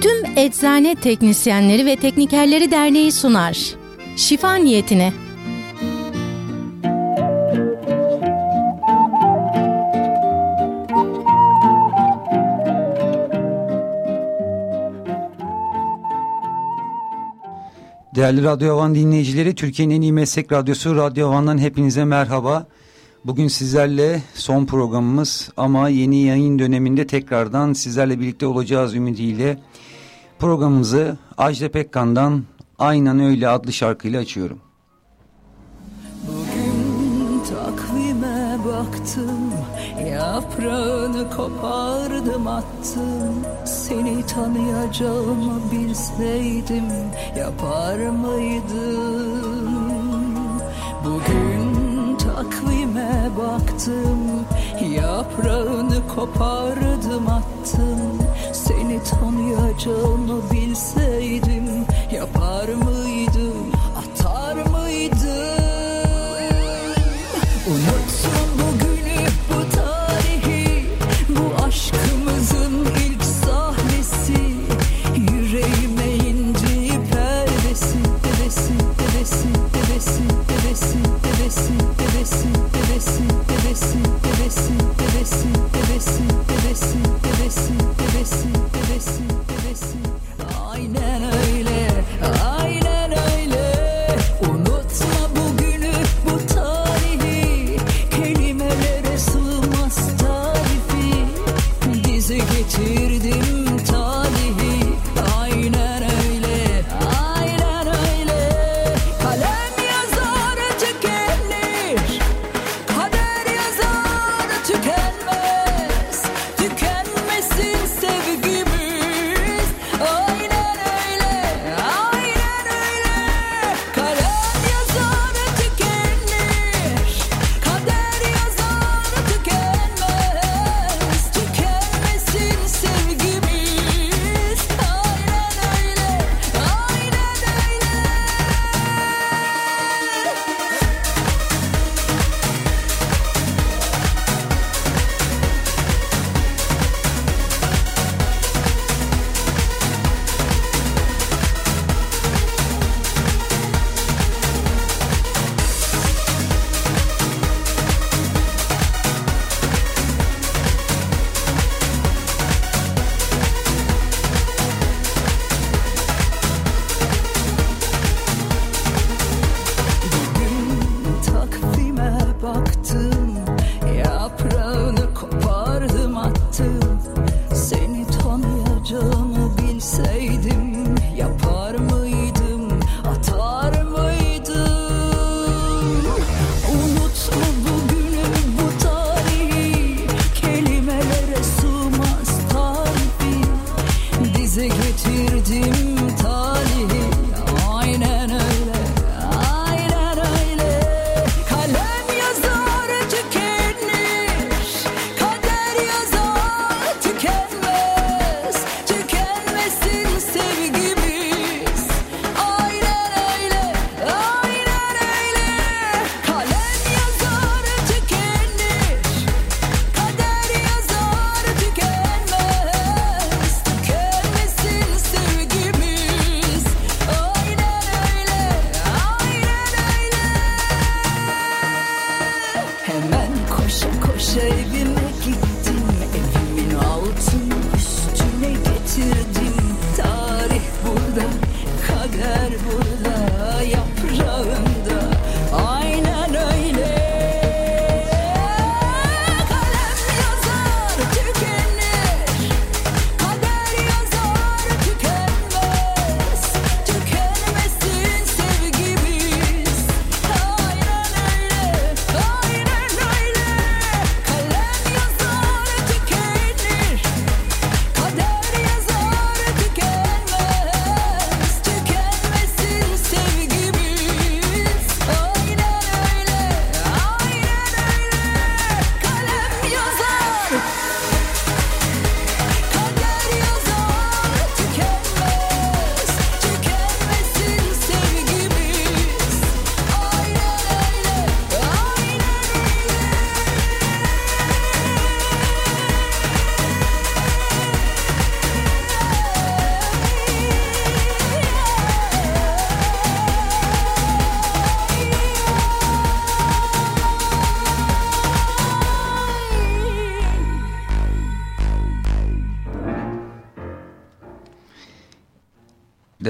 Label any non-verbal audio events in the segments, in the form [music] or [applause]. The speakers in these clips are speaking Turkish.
Tüm Eczane Teknisyenleri ve Teknikerleri Derneği sunar. Şifa niyetine Değerli Radyo Havan dinleyicileri, Türkiye'nin en iyi meslek radyosu Radyo Havan'dan hepinize merhaba. Bugün sizlerle son programımız ama yeni yayın döneminde tekrardan sizlerle birlikte olacağız ümidiyle. Programımızı Ajda Pekkan'dan Aynen Öyle adlı şarkıyla açıyorum. Bugün takvime baktım Yaprağını kopardım attım. Seni tanıyacağımı bilseydim Yapar mıydım? Bugün takvime baktım. Yaprağını kopardım attım. Seni tanıyacağımı bilseydim Yapar mıydım atar mıydım? Unut geçir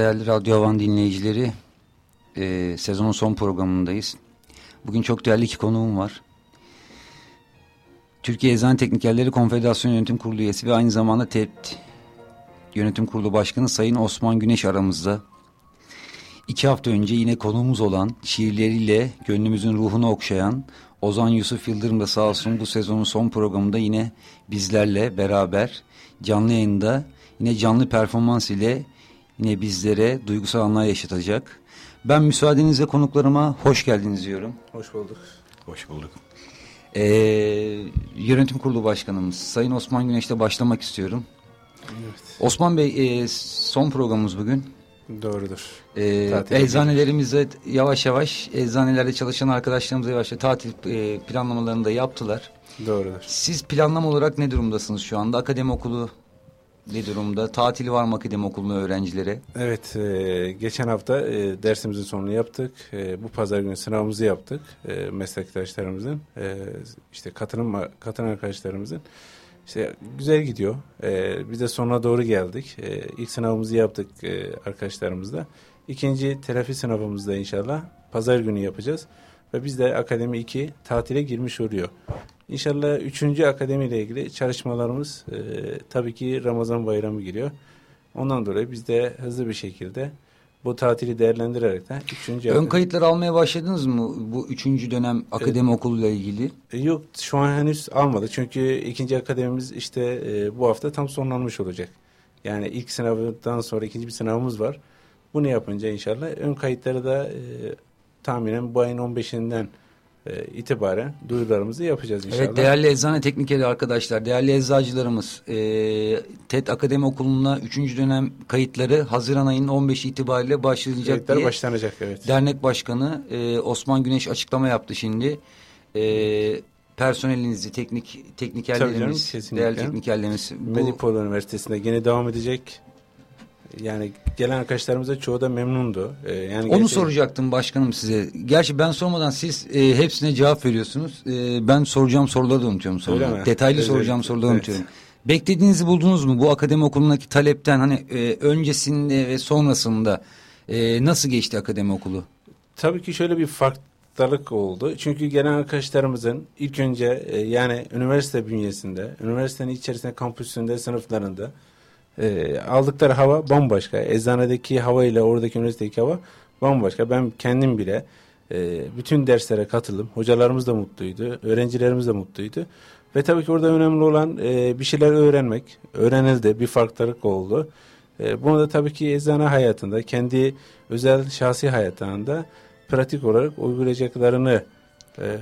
Değerli Radyo Havan dinleyicileri, e, sezonun son programındayız. Bugün çok değerli iki konuğum var. Türkiye Eczane Teknikerleri Konfederasyonu Yönetim Kurulu üyesi ve aynı zamanda TEPT Yönetim Kurulu Başkanı Sayın Osman Güneş aramızda. İki hafta önce yine konuğumuz olan şiirleriyle gönlümüzün ruhunu okşayan Ozan Yusuf Yıldırım da sağ olsun bu sezonun son programında yine bizlerle beraber canlı yayında yine canlı performans ile yine bizlere duygusal anlar yaşatacak. Ben müsaadenizle konuklarıma hoş geldiniz diyorum. Hoş bulduk. Hoş bulduk. Ee, yönetim kurulu başkanımız Sayın Osman Güneş'le başlamak istiyorum. Evet. Osman Bey e, son programımız bugün. Doğrudur. E, Tatil eczanelerimize yavaş yavaş eczanelerde çalışan arkadaşlarımıza yavaş yavaş tatil e, planlamalarını da yaptılar. Doğrudur. Siz planlama olarak ne durumdasınız şu anda? Akademi okulu ne durumda? Tatili var mı akademi okuluna öğrencilere? Evet, e, geçen hafta e, dersimizin sonunu yaptık. E, bu pazar günü sınavımızı yaptık. E, meslektaşlarımızın, e, işte katılım katılım arkadaşlarımızın. İşte güzel gidiyor. E, biz de sonuna doğru geldik. E, ilk sınavımızı yaptık e, arkadaşlarımızla. İkinci telafi sınavımızda inşallah pazar günü yapacağız. Ve biz de Akademi 2 tatile girmiş oluyor. İnşallah üçüncü akademiyle ilgili çalışmalarımız e, tabii ki Ramazan bayramı giriyor. Ondan dolayı biz de hızlı bir şekilde bu tatili değerlendirerek de üçüncü Ön kayıtları almaya başladınız mı bu üçüncü dönem akademi okuluyla ilgili? E, Yok şu an henüz almadı. Çünkü ikinci akademimiz işte e, bu hafta tam sonlanmış olacak. Yani ilk sınavdan sonra ikinci bir sınavımız var. Bunu yapınca inşallah ön kayıtları da e, tahminen bu ayın 15'inden e, itibaren duyurularımızı yapacağız inşallah. Evet değerli eczane teknikeri arkadaşlar, değerli eczacılarımız e, TED Akademi Okulu'na 3. dönem kayıtları Haziran ayının 15 itibariyle başlayacak Kayıtlar diye başlanacak evet. dernek başkanı e, Osman Güneş açıklama yaptı şimdi. E, personelinizi, teknik teknikerlerimiz, canım, değerli teknikerlerimiz bu Medipol Üniversitesi'nde gene devam edecek. Yani gelen arkadaşlarımıza çoğu da memnundu. E, yani Onu gerçi- soracaktım başkanım size. Gerçi ben sormadan siz e, hepsine cevap veriyorsunuz. E, ben soracağım soruları da unutuyorum mi? Detaylı Özellikle, soracağım soruları evet. unutuyorum. Beklediğinizi buldunuz mu? Bu akademi okulundaki talepten hani e, öncesinde ve sonrasında e, nasıl geçti akademi okulu? Tabii ki şöyle bir farklılık oldu. Çünkü gelen arkadaşlarımızın ilk önce e, yani üniversite bünyesinde, üniversitenin içerisinde kampüsünde, sınıflarında e, aldıkları hava bambaşka. Eczanedeki hava ile oradaki üniversitedeki hava bambaşka. Ben kendim bile e, bütün derslere katıldım. Hocalarımız da mutluydu, öğrencilerimiz de mutluydu. Ve tabii ki orada önemli olan e, bir şeyler öğrenmek. Öğrenildi, bir farklılık oldu. E, bunu da tabii ki eczane hayatında, kendi özel şahsi hayatlarında pratik olarak uygulayacaklarını e,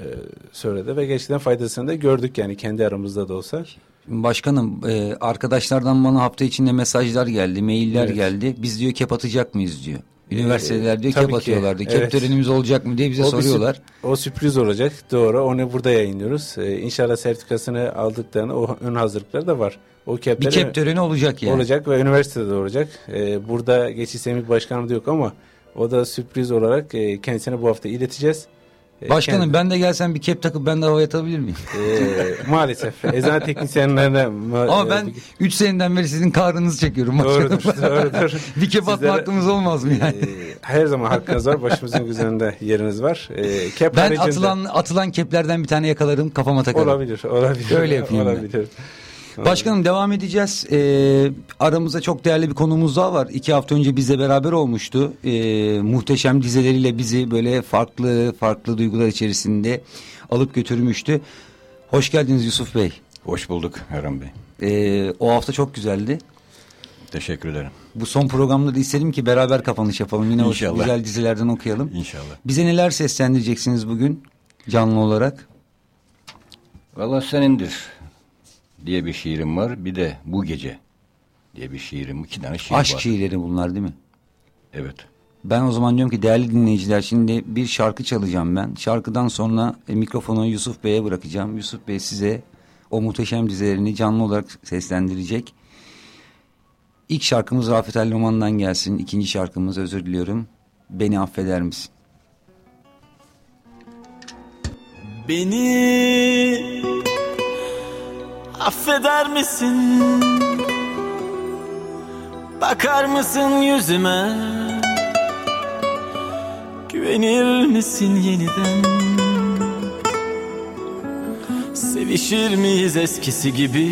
söyledi ve gerçekten faydasını da gördük yani kendi aramızda da olsa. Başkanım e, arkadaşlardan bana hafta içinde mesajlar geldi, mailler Evet. geldi. Biz diyor kep atacak mıyız diyor. Üniversiteler diyor tabii kep ki, atıyorlar diyor. Kep evet. törenimiz olacak mı diye bize O bir soruyorlar. sürp- o sürpriz olacak. Doğru. Onu burada yayınlıyoruz. Ee, inşallah sertifikasını aldıklarını o ön hazırlıkları da var. O Bir kepleri kep töreni olacak yani. olacak ve üniversitede de olacak. Ee, burada geçiş semih başkanı da yok ama o da sürpriz olarak e, kendisine bu hafta ileteceğiz. Ee, Başkanım kendi- ben de gelsem bir kep takıp ben de havaya atabilir miyim? Ee, maalesef eczane teknisyenlerine ma- Ama e, ben 3 seneden beri sizin kahrınızı çekiyorum başkanım. Doğrudur, [laughs] doğrudur. bir kep atma hakkımız olmaz mı yani? e, her zaman hakkınız var. Başımızın üzerinde yeriniz var. E, kep ben haricinde- atılan atılan keplerden bir tane yakalarım kafama takarım. olabilir, olabilir. Öyle yapayım ben. Başkanım devam edeceğiz. Ee, aramızda çok değerli bir konumuz daha var. İki hafta önce bizle beraber olmuştu. Ee, muhteşem dizeleriyle bizi böyle farklı farklı duygular içerisinde alıp götürmüştü. Hoş geldiniz Yusuf Bey. Hoş bulduk Erhan Bey. Ee, o hafta çok güzeldi. Teşekkür ederim. Bu son programda da istedim ki beraber kapanış yapalım. Yine o İnşallah. güzel dizilerden okuyalım. İnşallah. Bize neler seslendireceksiniz bugün canlı olarak? Valla senindir diye bir şiirim var. Bir de bu gece diye bir şiirim. iki tane şiir Aşk var. şiirleri bunlar değil mi? Evet. Ben o zaman diyorum ki değerli dinleyiciler şimdi bir şarkı çalacağım ben. Şarkıdan sonra e, mikrofonu Yusuf Bey'e bırakacağım. Yusuf Bey size o muhteşem dizelerini canlı olarak seslendirecek. İlk şarkımız Rafet El Roman'dan gelsin. İkinci şarkımız özür diliyorum. Beni affeder misin? Beni Affeder misin? Bakar mısın yüzüme? Güvenir misin yeniden? Sevişir miyiz eskisi gibi?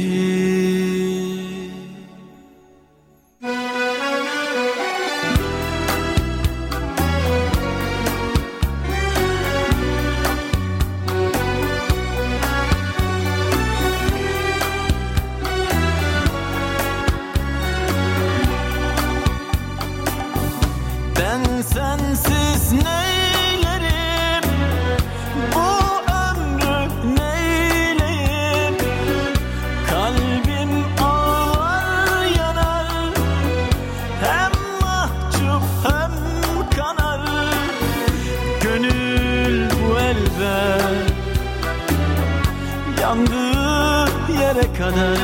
Yere kadar.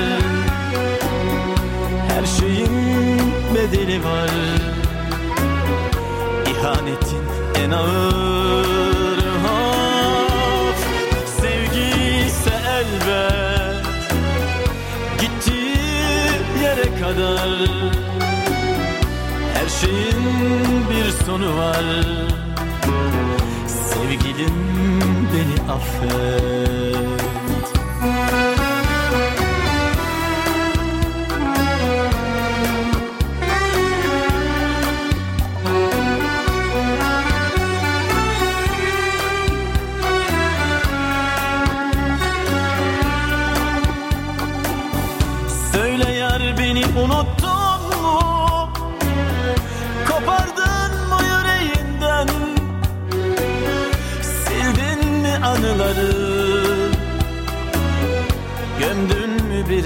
Her şeyin bedeli var. İhanetin en ağır of Sevgi ise elbet Gittiği yere kadar. Her şeyin bir sonu var. Sevgilim beni affet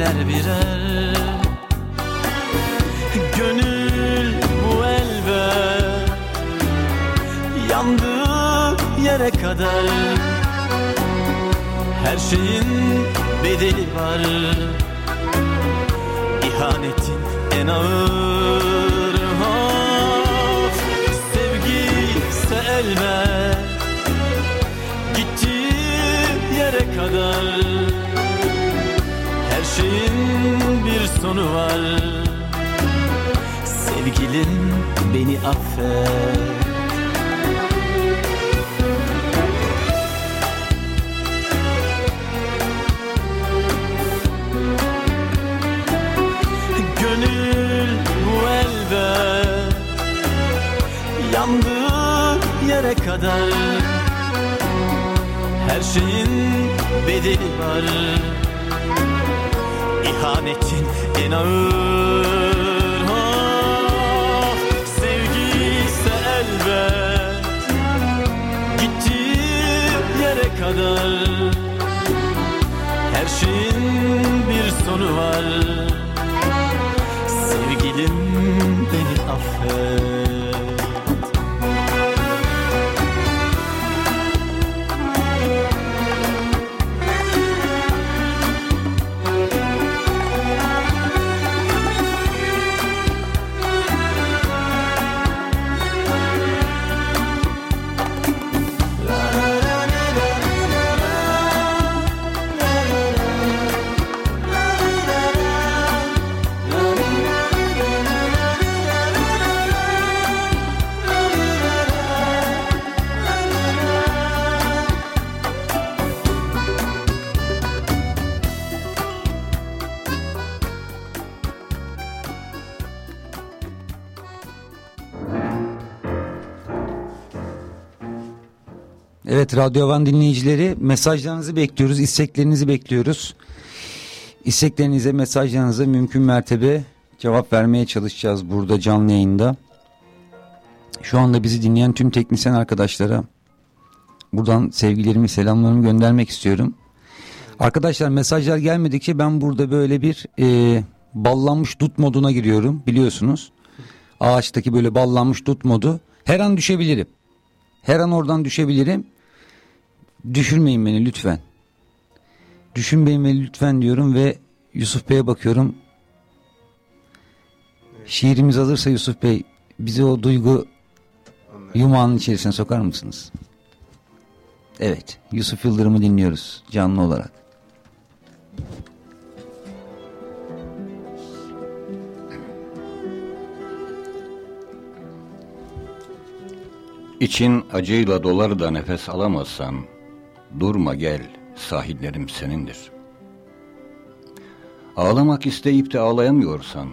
birer birer? Gönül bu elbet Yandığı yere kadar. Her şeyin bedeli var. İhanetin en ağır. Of Sevgi ise elbet Gittiği yere kadar şeyin bir sonu var. Sevgilim beni affet. Gönül bu elbet. Yandığı yere kadar. Her şeyin bedeli var İhanetin en ağır of Sevgi ise elbet Gittiği yere kadar. Her şeyin bir sonu var. Sevgilim beni affet Radyo Van dinleyicileri mesajlarınızı bekliyoruz, isteklerinizi bekliyoruz. İsteklerinize, mesajlarınıza mümkün mertebe cevap vermeye çalışacağız burada canlı yayında. Şu anda bizi dinleyen tüm teknisyen arkadaşlara buradan sevgilerimi, selamlarımı göndermek istiyorum. Arkadaşlar mesajlar gelmedikçe ben burada böyle bir e, ballanmış dut moduna giriyorum biliyorsunuz. Ağaçtaki böyle ballanmış dut modu. Her an düşebilirim. Her an oradan düşebilirim. Düşürmeyin beni lütfen. Düşünmeyin beni lütfen diyorum ve Yusuf Bey'e bakıyorum. Şiirimiz hazırsa Yusuf Bey bizi o duygu yumağının içerisine sokar mısınız? Evet Yusuf Yıldırım'ı dinliyoruz canlı olarak. İçin acıyla dolar da nefes alamazsan, durma gel, sahillerim senindir. Ağlamak isteyip de ağlayamıyorsan,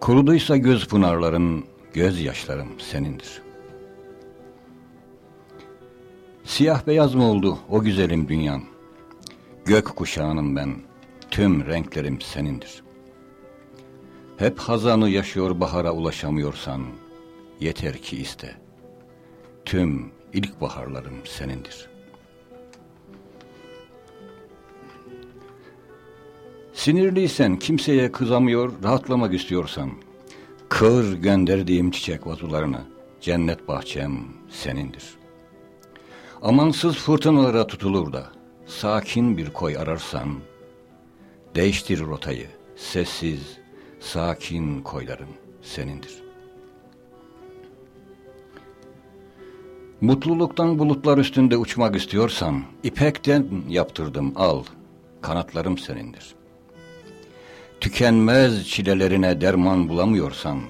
kuruduysa göz pınarların, gözyaşlarım senindir. Siyah beyaz mı oldu o güzelim dünyan? Gök kuşağının ben, tüm renklerim senindir. Hep hazanı yaşıyor bahara ulaşamıyorsan, yeter ki iste. Tüm ilkbaharlarım senindir. Sinirliysen, kimseye kızamıyor, rahatlamak istiyorsan, kır gönderdiğim çiçek vazularını, cennet bahçem senindir. Amansız fırtınalara tutulur da, sakin bir koy ararsan, değiştir rotayı, sessiz, sakin koylarım senindir. Mutluluktan bulutlar üstünde uçmak istiyorsan, ipekten yaptırdım al, kanatlarım senindir. Tükenmez çilelerine derman bulamıyorsan,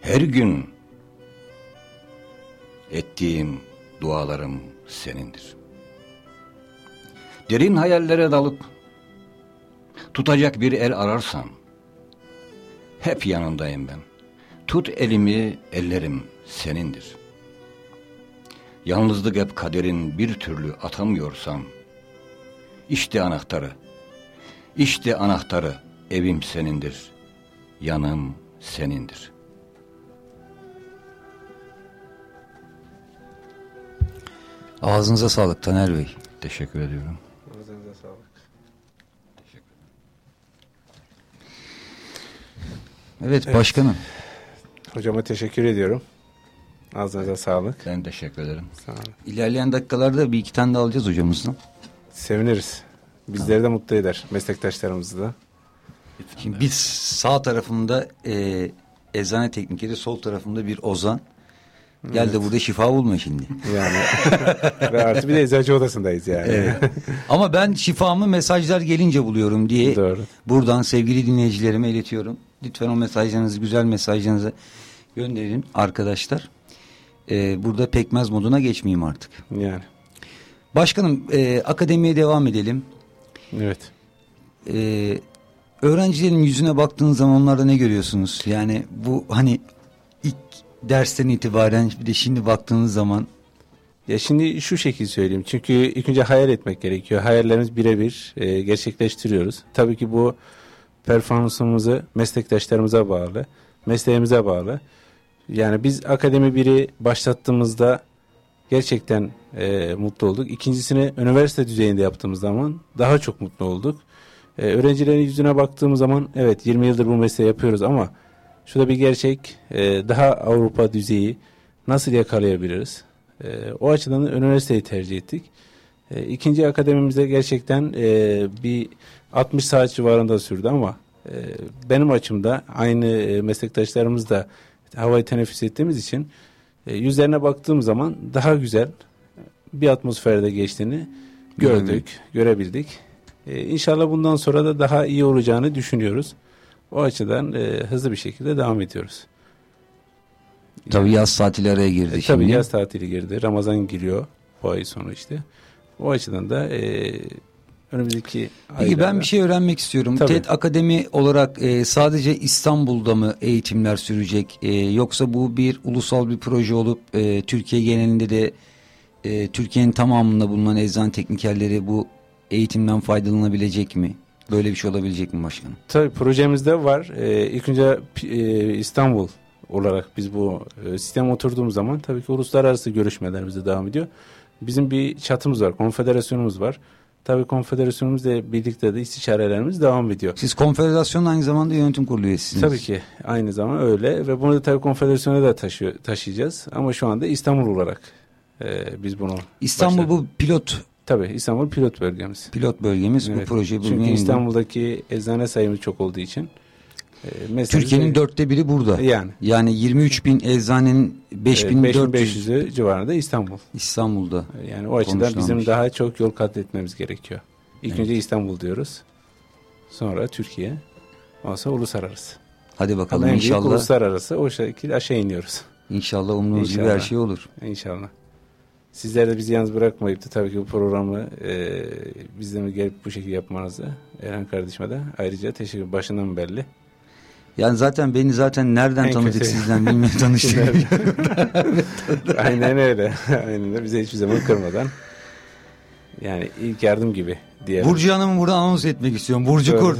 her gün ettiğim dualarım senindir. Derin hayallere dalıp, tutacak bir el ararsan, hep yanındayım ben. Tut elimi, ellerim senindir. Yalnızlık hep kaderin bir türlü atamıyorsan, işte anahtarı, işte anahtarı, evim senindir, yanım senindir. Ağzınıza sağlık Taner Bey. Teşekkür ediyorum. Ağzınıza sağlık. Evet, başkanım. Hocama teşekkür ediyorum. Ağzınıza sağlık. Ben teşekkür ederim. Sağ olun. İlerleyen dakikalarda bir iki tane de alacağız hocamızdan. Seviniriz. Bizleri de mutlu eder. Meslektaşlarımızı da. Şimdi biz sağ tarafında e, eczane teknikeri, sol tarafında bir ozan. Gel de burada şifa bulma şimdi. Yani [laughs] ve artı bir de eczacı odasındayız yani. Evet. Ama ben şifamı mesajlar gelince buluyorum diye Doğru. buradan sevgili dinleyicilerime iletiyorum. Lütfen o mesajlarınızı, güzel mesajlarınızı gönderin arkadaşlar. Ee, burada pekmez moduna geçmeyeyim artık. Yani. Başkanım e, akademiye devam edelim. Evet. Ee, öğrencilerin yüzüne baktığınız zaman onlarda ne görüyorsunuz? Yani bu hani ilk dersten itibaren bir de şimdi baktığınız zaman Ya şimdi şu şekilde söyleyeyim. Çünkü ilk önce hayal etmek gerekiyor. Hayallerimiz birebir e, gerçekleştiriyoruz. Tabii ki bu performansımızı meslektaşlarımıza bağlı, mesleğimize bağlı. Yani biz akademi biri başlattığımızda gerçekten e, mutlu olduk. İkincisini üniversite düzeyinde yaptığımız zaman daha çok mutlu olduk. E, öğrencilerin yüzüne baktığımız zaman evet 20 yıldır bu mesleği yapıyoruz ama şurada bir gerçek e, daha Avrupa düzeyi nasıl yakalayabiliriz? E, o açıdan da üniversiteyi tercih ettik. E, ikinci akademimizde gerçekten e, bir 60 saat civarında sürdü ama e, benim açımda aynı e, meslektaşlarımız da havayı teneffüs ettiğimiz için e, yüzlerine baktığım zaman daha güzel bir atmosferde geçtiğini gördük, Görebildik. görebildik. E, inşallah bundan sonra da daha iyi olacağını düşünüyoruz. O açıdan e, hızlı bir şekilde devam ediyoruz. tabii yaz tatili araya girdi E, şimdi. tabii yaz tatili girdi. Ramazan giriyor bu ay sonu işte. O açıdan da e, önümüzdeki Peki ben bir şey öğrenmek istiyorum. Tabii. TED Akademi olarak e, sadece İstanbul'da mı eğitimler sürecek? E, yoksa bu bir ulusal bir proje olup e, Türkiye genelinde de e, Türkiye'nin tamamında bulunan eczane teknikerleri bu eğitimden faydalanabilecek mi? Böyle bir şey olabilecek mi başkanım? Tabii projemizde var. Ee, ilk önce e, İstanbul olarak biz bu e, sisteme oturduğumuz zaman tabii ki uluslararası görüşmelerimiz de devam ediyor. Bizim bir çatımız var, konfederasyonumuz var. Tabii konfederasyonumuzla birlikte de istişarelerimiz devam ediyor. Siz konfederasyonun aynı zamanda yönetim kurulu üyesisiniz. Tabii ki aynı zaman öyle ve bunu da tabii konfederasyona da taşıyor, taşıyacağız. Ama şu anda İstanbul olarak e, biz bunu İstanbul başladık. bu pilot Tabii İstanbul pilot bölgemiz. pilot bölgemiz. Evet. Bu proje Çünkü İstanbul'daki eczane sayımız çok olduğu için e, mesleğimiz- Türkiye'nin dörtte biri burada. yani Yani 23 bin eczanenin 5400 5500'ü civarında İstanbul. İstanbul'da. Yani o açıdan bizim daha çok yol kat etmemiz gerekiyor. İlk Evet. önce İstanbul diyoruz. Sonra Türkiye. Ondan sonra uluslararası. Hadi Ama bakalım büyük inşallah. uluslararası o şekilde aşağı iniyoruz. İnşallah umduğunuz gibi her şey olur. İnşallah. Sizler de bizi yalnız bırakmayıp da tabii ki bu programı e, bizden gelip bu şekilde yapmanızı Erhan kardeşime de ayrıca teşekkür başından belli. Yani zaten beni zaten nereden En tanıdık kötü. sizden bilmeye [laughs] tanıştık. Aynen öyle. Aynen öyle. Bize hiçbir zaman kırmadan. Yani ilk yardım gibi diyelim. Burcu Hanım'ı burada anons etmek istiyorum. Burcu. Kurt.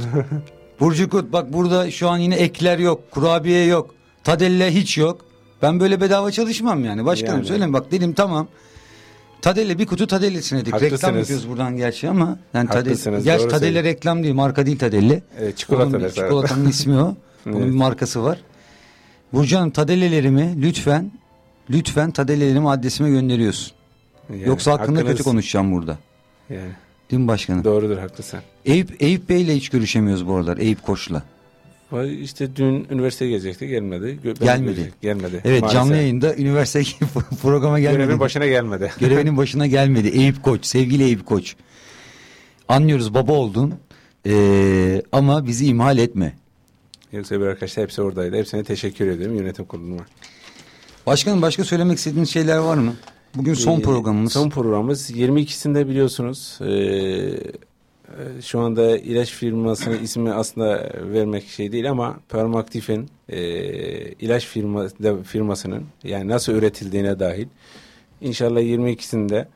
Burcu Kurt bak burada şu an yine ekler yok. Kurabiye yok. Tadelle hiç yok. Ben böyle bedava çalışmam yani. Başkanım Yani. söyleyeyim bak dedim tamam. Tadelle bir kutu Tadellesine dedik. Reklam yapıyoruz buradan gerçi ama. Yani Tadelle, Haklısınız, gerçi Tadelle reklam değil marka değil Tadelle. Evet, çikolata Onun mesela. Çikolatanın ismi o. [laughs] Bunun Evet. bir markası var. Burcu Hanım Tadellelerimi lütfen lütfen Tadellelerimi adresime gönderiyorsun. Yani Yoksa hakkında hakkınız- kötü konuşacağım burada. Yani Değil mi başkanım? doğrudur haklısın. Eyüp, Eyüp Bey'le hiç görüşemiyoruz bu aralar. Eyüp Koç'la. İşte dün üniversiteye gelecekti gelmedi. Ben Gelmedi. görecek- Gelmedi. Evet Maalesef. canlı yayında üniversite [laughs] programa gelmedi. Görevin başına gelmedi. [laughs] Görevinin başına gelmedi. Eyüp Koç, sevgili Eyüp Koç. Anlıyoruz baba oldun Ee, ama bizi ihmal etme. Yoksa arkadaşlar hepsi oradaydı. Hepsine teşekkür ediyorum yönetim kuruluna. Başkanım başka söylemek istediğiniz şeyler var mı? Bugün son Ee, programımız. Son programımız 22'sinde biliyorsunuz. Ee, e, şu anda ilaç firmasının ismi aslında vermek şey değil ama Permaktif'in e, ilaç firma, firmasının yani nasıl üretildiğine dahil inşallah 22'sinde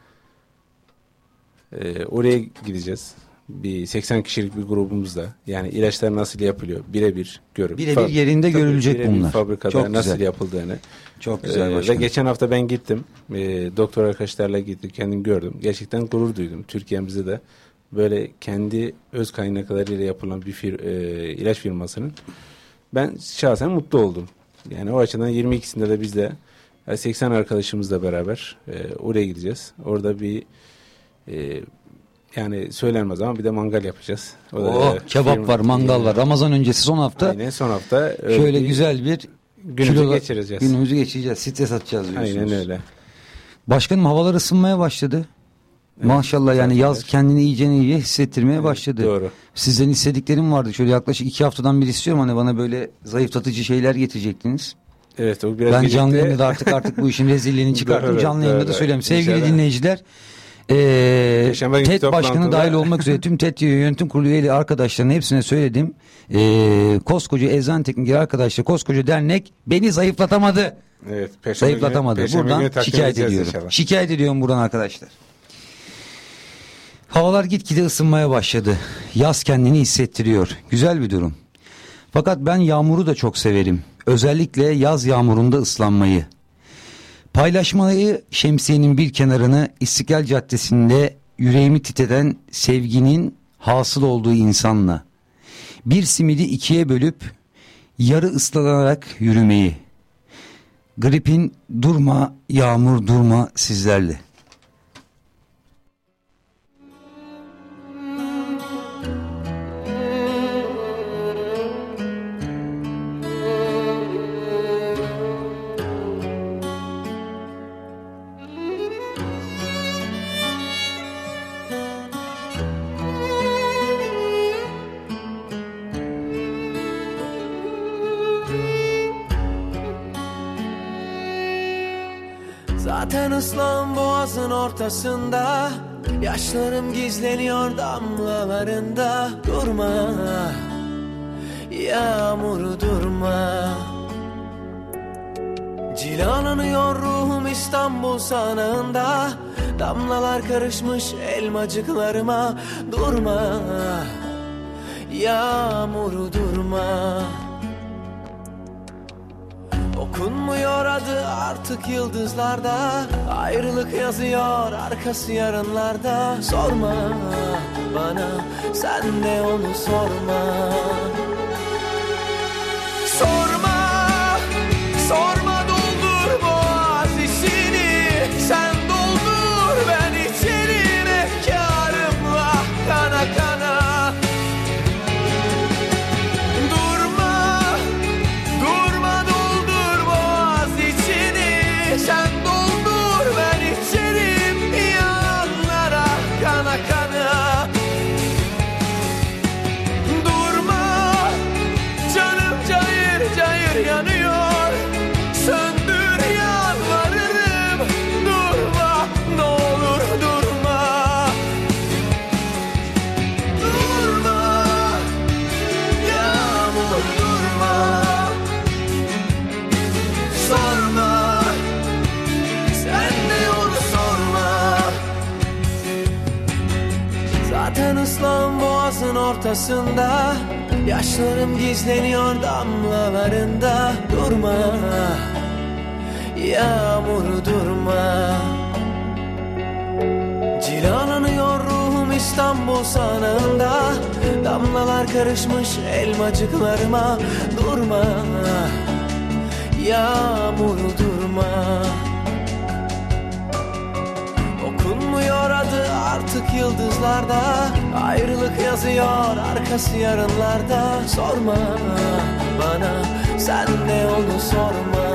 e, oraya gideceğiz. Bir 80 kişilik bir grubumuzla yani ilaçlar nasıl yapılıyor birebir görüp Birebir yerinde Tabii, görülecek birebir bunlar. fabrikada Çok nasıl güzel. yapıldığını Çok güzel ee, başkanım. ve geçen hafta ben gittim. Ee, doktor arkadaşlarla gittim. Kendim gördüm. Gerçekten gurur duydum. Türkiye'mizde de böyle kendi öz kaynaklarıyla yapılan bir fir, e, ilaç firmasının ben şahsen mutlu oldum. Yani o açıdan 22'sinde de biz de e, 80 arkadaşımızla beraber e, oraya gideceğiz. Orada bir e, yani söylenmez ama bir de mangal yapacağız. O da, Oh, e, kebap firma- var, mangal var. Ramazan öncesi son hafta Aynen son hafta öyle şöyle bir güzel bir günümüzü geçireceğiz. Günümüzü geçireceğiz. Stres atacağız diyorsunuz. Aynen öyle. Başkanım havalar ısınmaya başladı. Maşallah yani yaz kendini iyice iyice hissettirmeye başladı. Doğru. Sizden istediklerim vardı. Şöyle yaklaşık iki haftadan beri istiyorum. Hani bana böyle zayıflatıcı şeyler getirecektiniz. Evet o biraz ben canlı yayında da artık artık bu işin rezilliğini [laughs] çıkarttım. Doğru, canlı yayında da söyleyeyim. Sevgili İnşallah. dinleyiciler. Günkü TED başkanı dahil olmak üzere tüm TED yönetim kurulu üyeli arkadaşlarına hepsine söyledim. Ee, koskoca eczane teknikleri arkadaşlar koskoca dernek beni zayıflatamadı. Evet, Zayıflatamadı. Buradan şikayet ediyorum. inşallah. Şikayet ediyorum buradan arkadaşlar. Havalar gitgide ısınmaya başladı. Yaz kendini hissettiriyor. Güzel bir durum. Fakat ben yağmuru da çok severim. Özellikle yaz yağmurunda ıslanmayı. Paylaşmayı şemsiyenin bir kenarını İstiklal Caddesi'nde yüreğimi titreten sevginin hasıl olduğu insanla. Bir simidi ikiye bölüp yarı ıslanarak yürümeyi. Gripin durma, yağmur durma sizlerle. Zaten ıslan boğazın ortasında Yaşlarım gizleniyor damlalarında. Durma Yağmur durma. Cilalanıyor ruhum İstanbul sanığında Damlalar karışmış elmacıklarıma. Durma Yağmur durma Okunmuyor adı artık yıldızlarda. Ayrılık yazıyor arkası yarınlarda. Sorma bana sen de onu sorma. Sorma, sorma ortasında Yaşlarım gizleniyor damlalarında. Durma Yağmur durma. Cilalanıyor ruhum İstanbul sanığında Damlalar karışmış elmacıklarıma. Durma Yağmur durma Okunmuyor adı artık yıldızlarda. Ayrılık yazıyor arkası yarınlarda. Sorma bana sen de onu sorma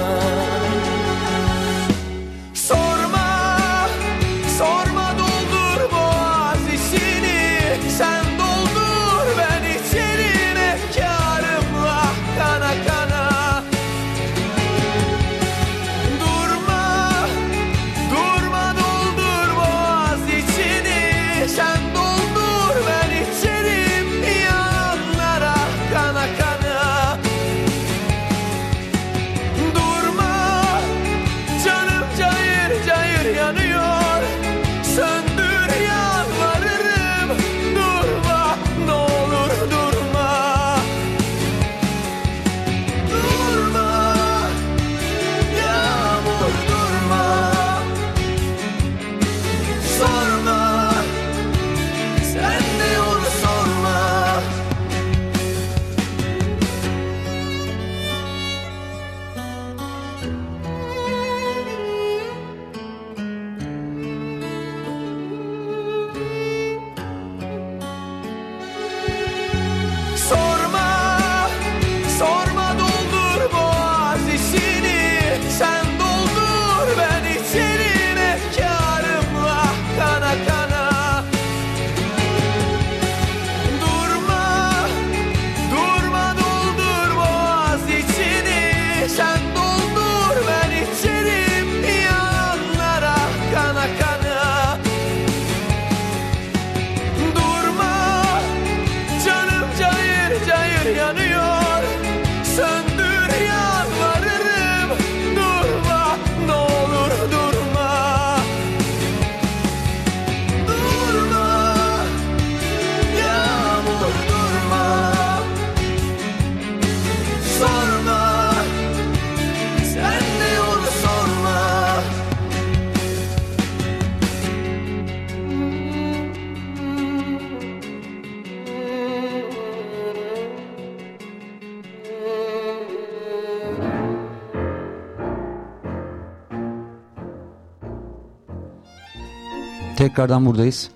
Tekrardan buradayız.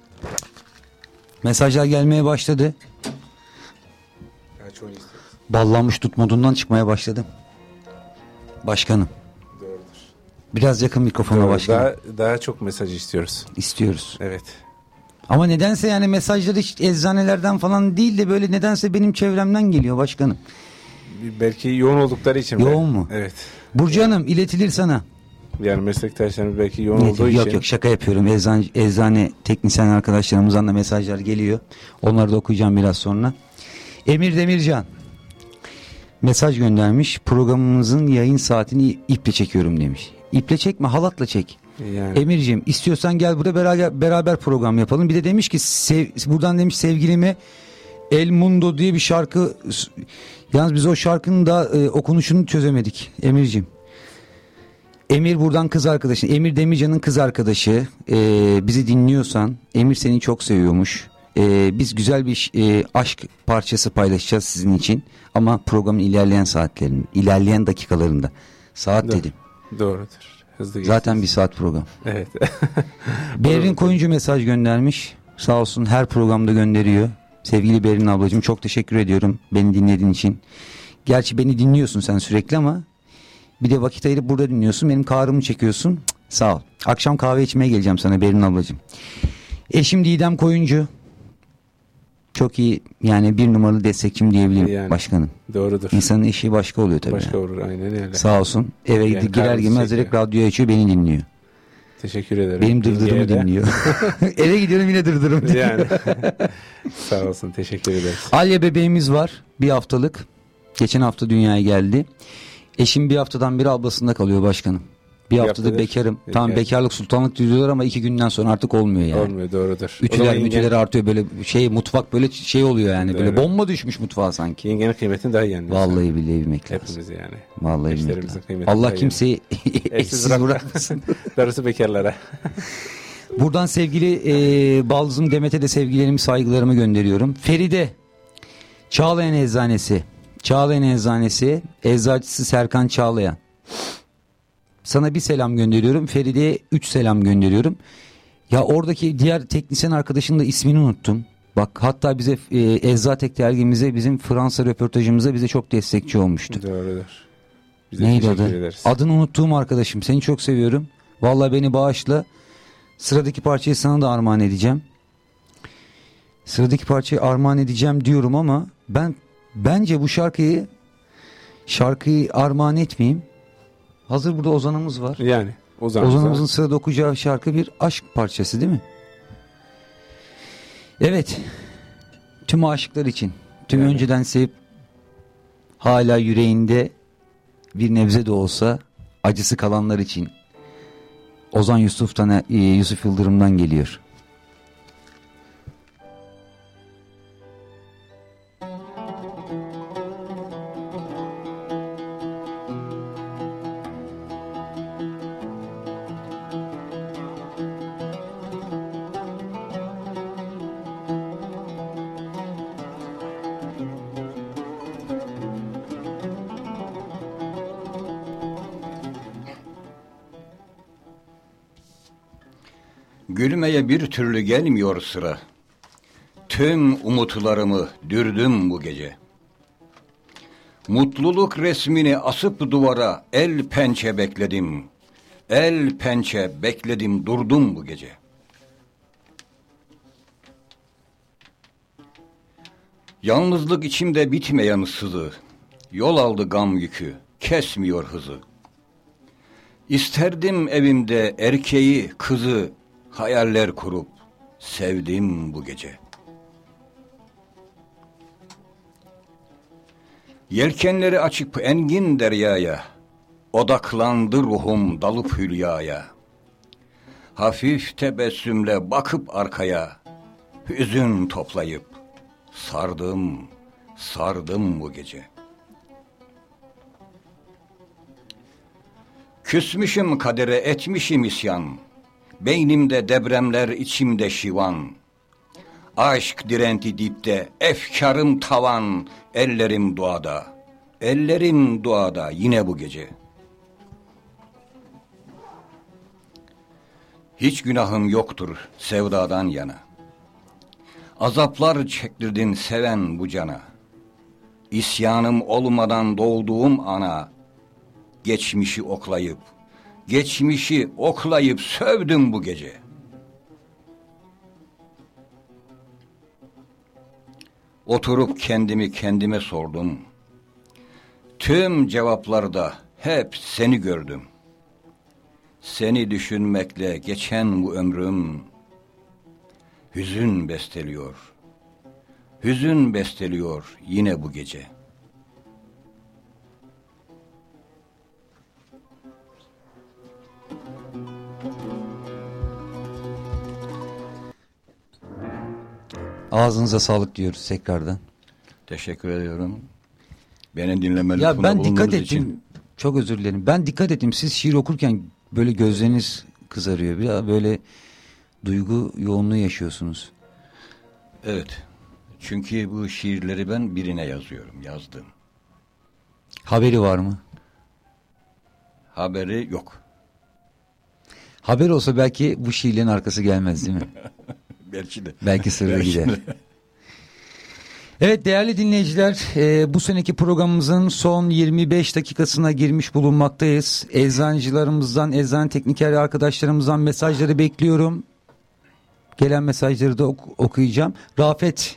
Mesajlar gelmeye başladı. Ballanmış tut modundan çıkmaya başladım. Başkanım. Doğrudur. Biraz yakın mikrofona Doğru, başkanım. Daha, daha çok mesaj istiyoruz. İstiyoruz. Evet. Ama nedense yani mesajları hiç eczanelerden falan değil de böyle nedense benim çevremden geliyor başkanım. Belki yoğun oldukları için. Yoğun mi? mu? Evet. Burcu Hanım iletilir sana. Yani meslektaşlarımız belki yoğun Ne- olduğu yok için. yok şaka yapıyorum. Eczane, eczane teknisyen arkadaşlarımızdan da mesajlar geliyor. Onları da okuyacağım biraz sonra. Emir Demircan mesaj göndermiş. Programımızın yayın saatini iple çekiyorum demiş. İple çekme halatla çek. Yani. Emir'ciğim istiyorsan gel burada beraber, beraber program yapalım. Bir de demiş ki sev, buradan demiş sevgilime El Mundo diye bir şarkı yalnız biz o şarkının da e, okunuşunu çözemedik Emir'ciğim. Emir buradan kız arkadaşın. Emir Demircan'ın kız arkadaşı. E, bizi dinliyorsan Emir seni çok seviyormuş. E, biz güzel bir e, aşk parçası paylaşacağız sizin için. Ama programın ilerleyen saatlerinde, ilerleyen dakikalarında. Saat Doğru. dedim. Doğrudur. Hızlı Zaten bir saat program. Evet. [laughs] Berin Koyuncu mesaj göndermiş. Sağ olsun her programda gönderiyor. Sevgili Berin ablacığım çok teşekkür ediyorum beni dinlediğin için. Gerçi beni dinliyorsun sen sürekli ama bir de vakit ayırıp burada dinliyorsun. Benim kahrımı çekiyorsun. Cık, sağ ol. Akşam kahve içmeye geleceğim sana Berin ablacığım. Eşim Didem Koyuncu. Çok iyi yani bir numaralı destekçim diyebilirim Yani. başkanım. Doğrudur. İnsanın işi başka oluyor tabii. Başka olur aynen öyle. Sağ olsun. Eve Yani girer girmez direkt radyoyu açıyor beni dinliyor. Teşekkür ederim. Benim dırdırımı dinliyor. [laughs] Eve gidiyorum yine dırdırım dinliyor. Yani. [laughs] Sağ olsun teşekkür ederiz. Alya bebeğimiz var bir haftalık. Geçen hafta dünyaya geldi. Eşim bir haftadan beri ablasında kalıyor başkanım. Bir haftada haftadır bekarım. Tamam bekar. bekarlık sultanlık diyorlar ama iki günden sonra artık olmuyor yani. Olmuyor doğrudur. Ütüler mütüler yengen- artıyor böyle şey mutfak böyle şey oluyor yani böyle Evet. bomba düşmüş mutfağa sanki. Yengenin kıymetini daha iyi anlıyorsun. Vallahi billahi bilmek lazım. Hepimiz yani. Vallahi bilmek lazım. Allah kimseyi [laughs] Eşsiz eşsiz bırakma. bırakmasın. [laughs] Darısı bekarlara. [laughs] Buradan sevgili e, Baldızım Demet'e de sevgilerimi saygılarımı gönderiyorum. Feride Çağlayan Eczanesi Çağlayan Eczanesi eczacısı Serkan Çağlayan. Sana bir selam gönderiyorum. Feride'ye üç selam gönderiyorum. Ya oradaki diğer teknisyen arkadaşın da ismini unuttum. Bak hatta bize e, Eczatek dergimize bizim Fransa röportajımıza bize çok destekçi olmuştu. Doğrudur. Biz de Neydi adı? ederiz. Adını unuttuğum arkadaşım. Seni çok seviyorum. Vallahi beni bağışla. Sıradaki parçayı sana da armağan edeceğim. Sıradaki parçayı armağan edeceğim diyorum ama ben bence bu şarkıyı şarkıyı armağan etmeyeyim. Hazır burada Ozan'ımız var. Yani Ozan. Ozan'ımızın sırada okuyacağı şarkı bir aşk parçası değil mi? Evet. Tüm aşıklar için. Tüm Yani. önceden sevip hala yüreğinde bir nebze de olsa acısı kalanlar için. Ozan Yusuf'tan e, Yusuf Yıldırım'dan geliyor. Türlü gelmiyor sıra. Tüm umutlarımı dürdüm bu gece. Mutluluk resmini asıp duvara el pençe bekledim. El pençe bekledim durdum bu gece. Yalnızlık içimde bitmeyen sızı. Yol aldı gam yükü, kesmiyor hızı. İsterdim evimde erkeği, kızı, hayaller kurup sevdim bu gece. Yelkenleri açıp engin deryaya, odaklandı ruhum dalıp hülyaya. Hafif tebessümle bakıp arkaya, hüzün toplayıp sardım, sardım bu gece. Küsmüşüm kadere etmişim isyan, beynimde debremler içimde şivan. Aşk direnti dipte, efkarım tavan, ellerim duada, ellerim duada yine bu gece. Hiç günahım yoktur sevdadan yana. Azaplar çektirdin seven bu cana. İsyanım olmadan doğduğum ana, geçmişi oklayıp, geçmişi oklayıp sövdüm bu gece. Oturup kendimi kendime sordum. Tüm cevaplarda hep seni gördüm. Seni düşünmekle geçen bu ömrüm hüzün besteliyor. Hüzün besteliyor yine bu gece. Ağzınıza sağlık diyoruz tekrardan. Teşekkür ediyorum. Beni dinleme Ya ben dikkat ettim. için. Çok özür dilerim. Ben dikkat ettim. Siz şiir okurken böyle gözleriniz kızarıyor. Biraz böyle duygu yoğunluğu yaşıyorsunuz. Evet. Çünkü bu şiirleri ben birine yazıyorum, yazdım. Haberi var mı? Haberi yok. Haber olsa belki bu şiirlerin arkası gelmez değil mi? [laughs] Belki de. Belki sırrı Belki gider. de. Evet değerli dinleyiciler e, bu seneki programımızın son 25 dakikasına girmiş bulunmaktayız. Eczacılarımızdan, eczane tekniker arkadaşlarımızdan mesajları bekliyorum. Gelen mesajları da ok- okuyacağım. Rafet,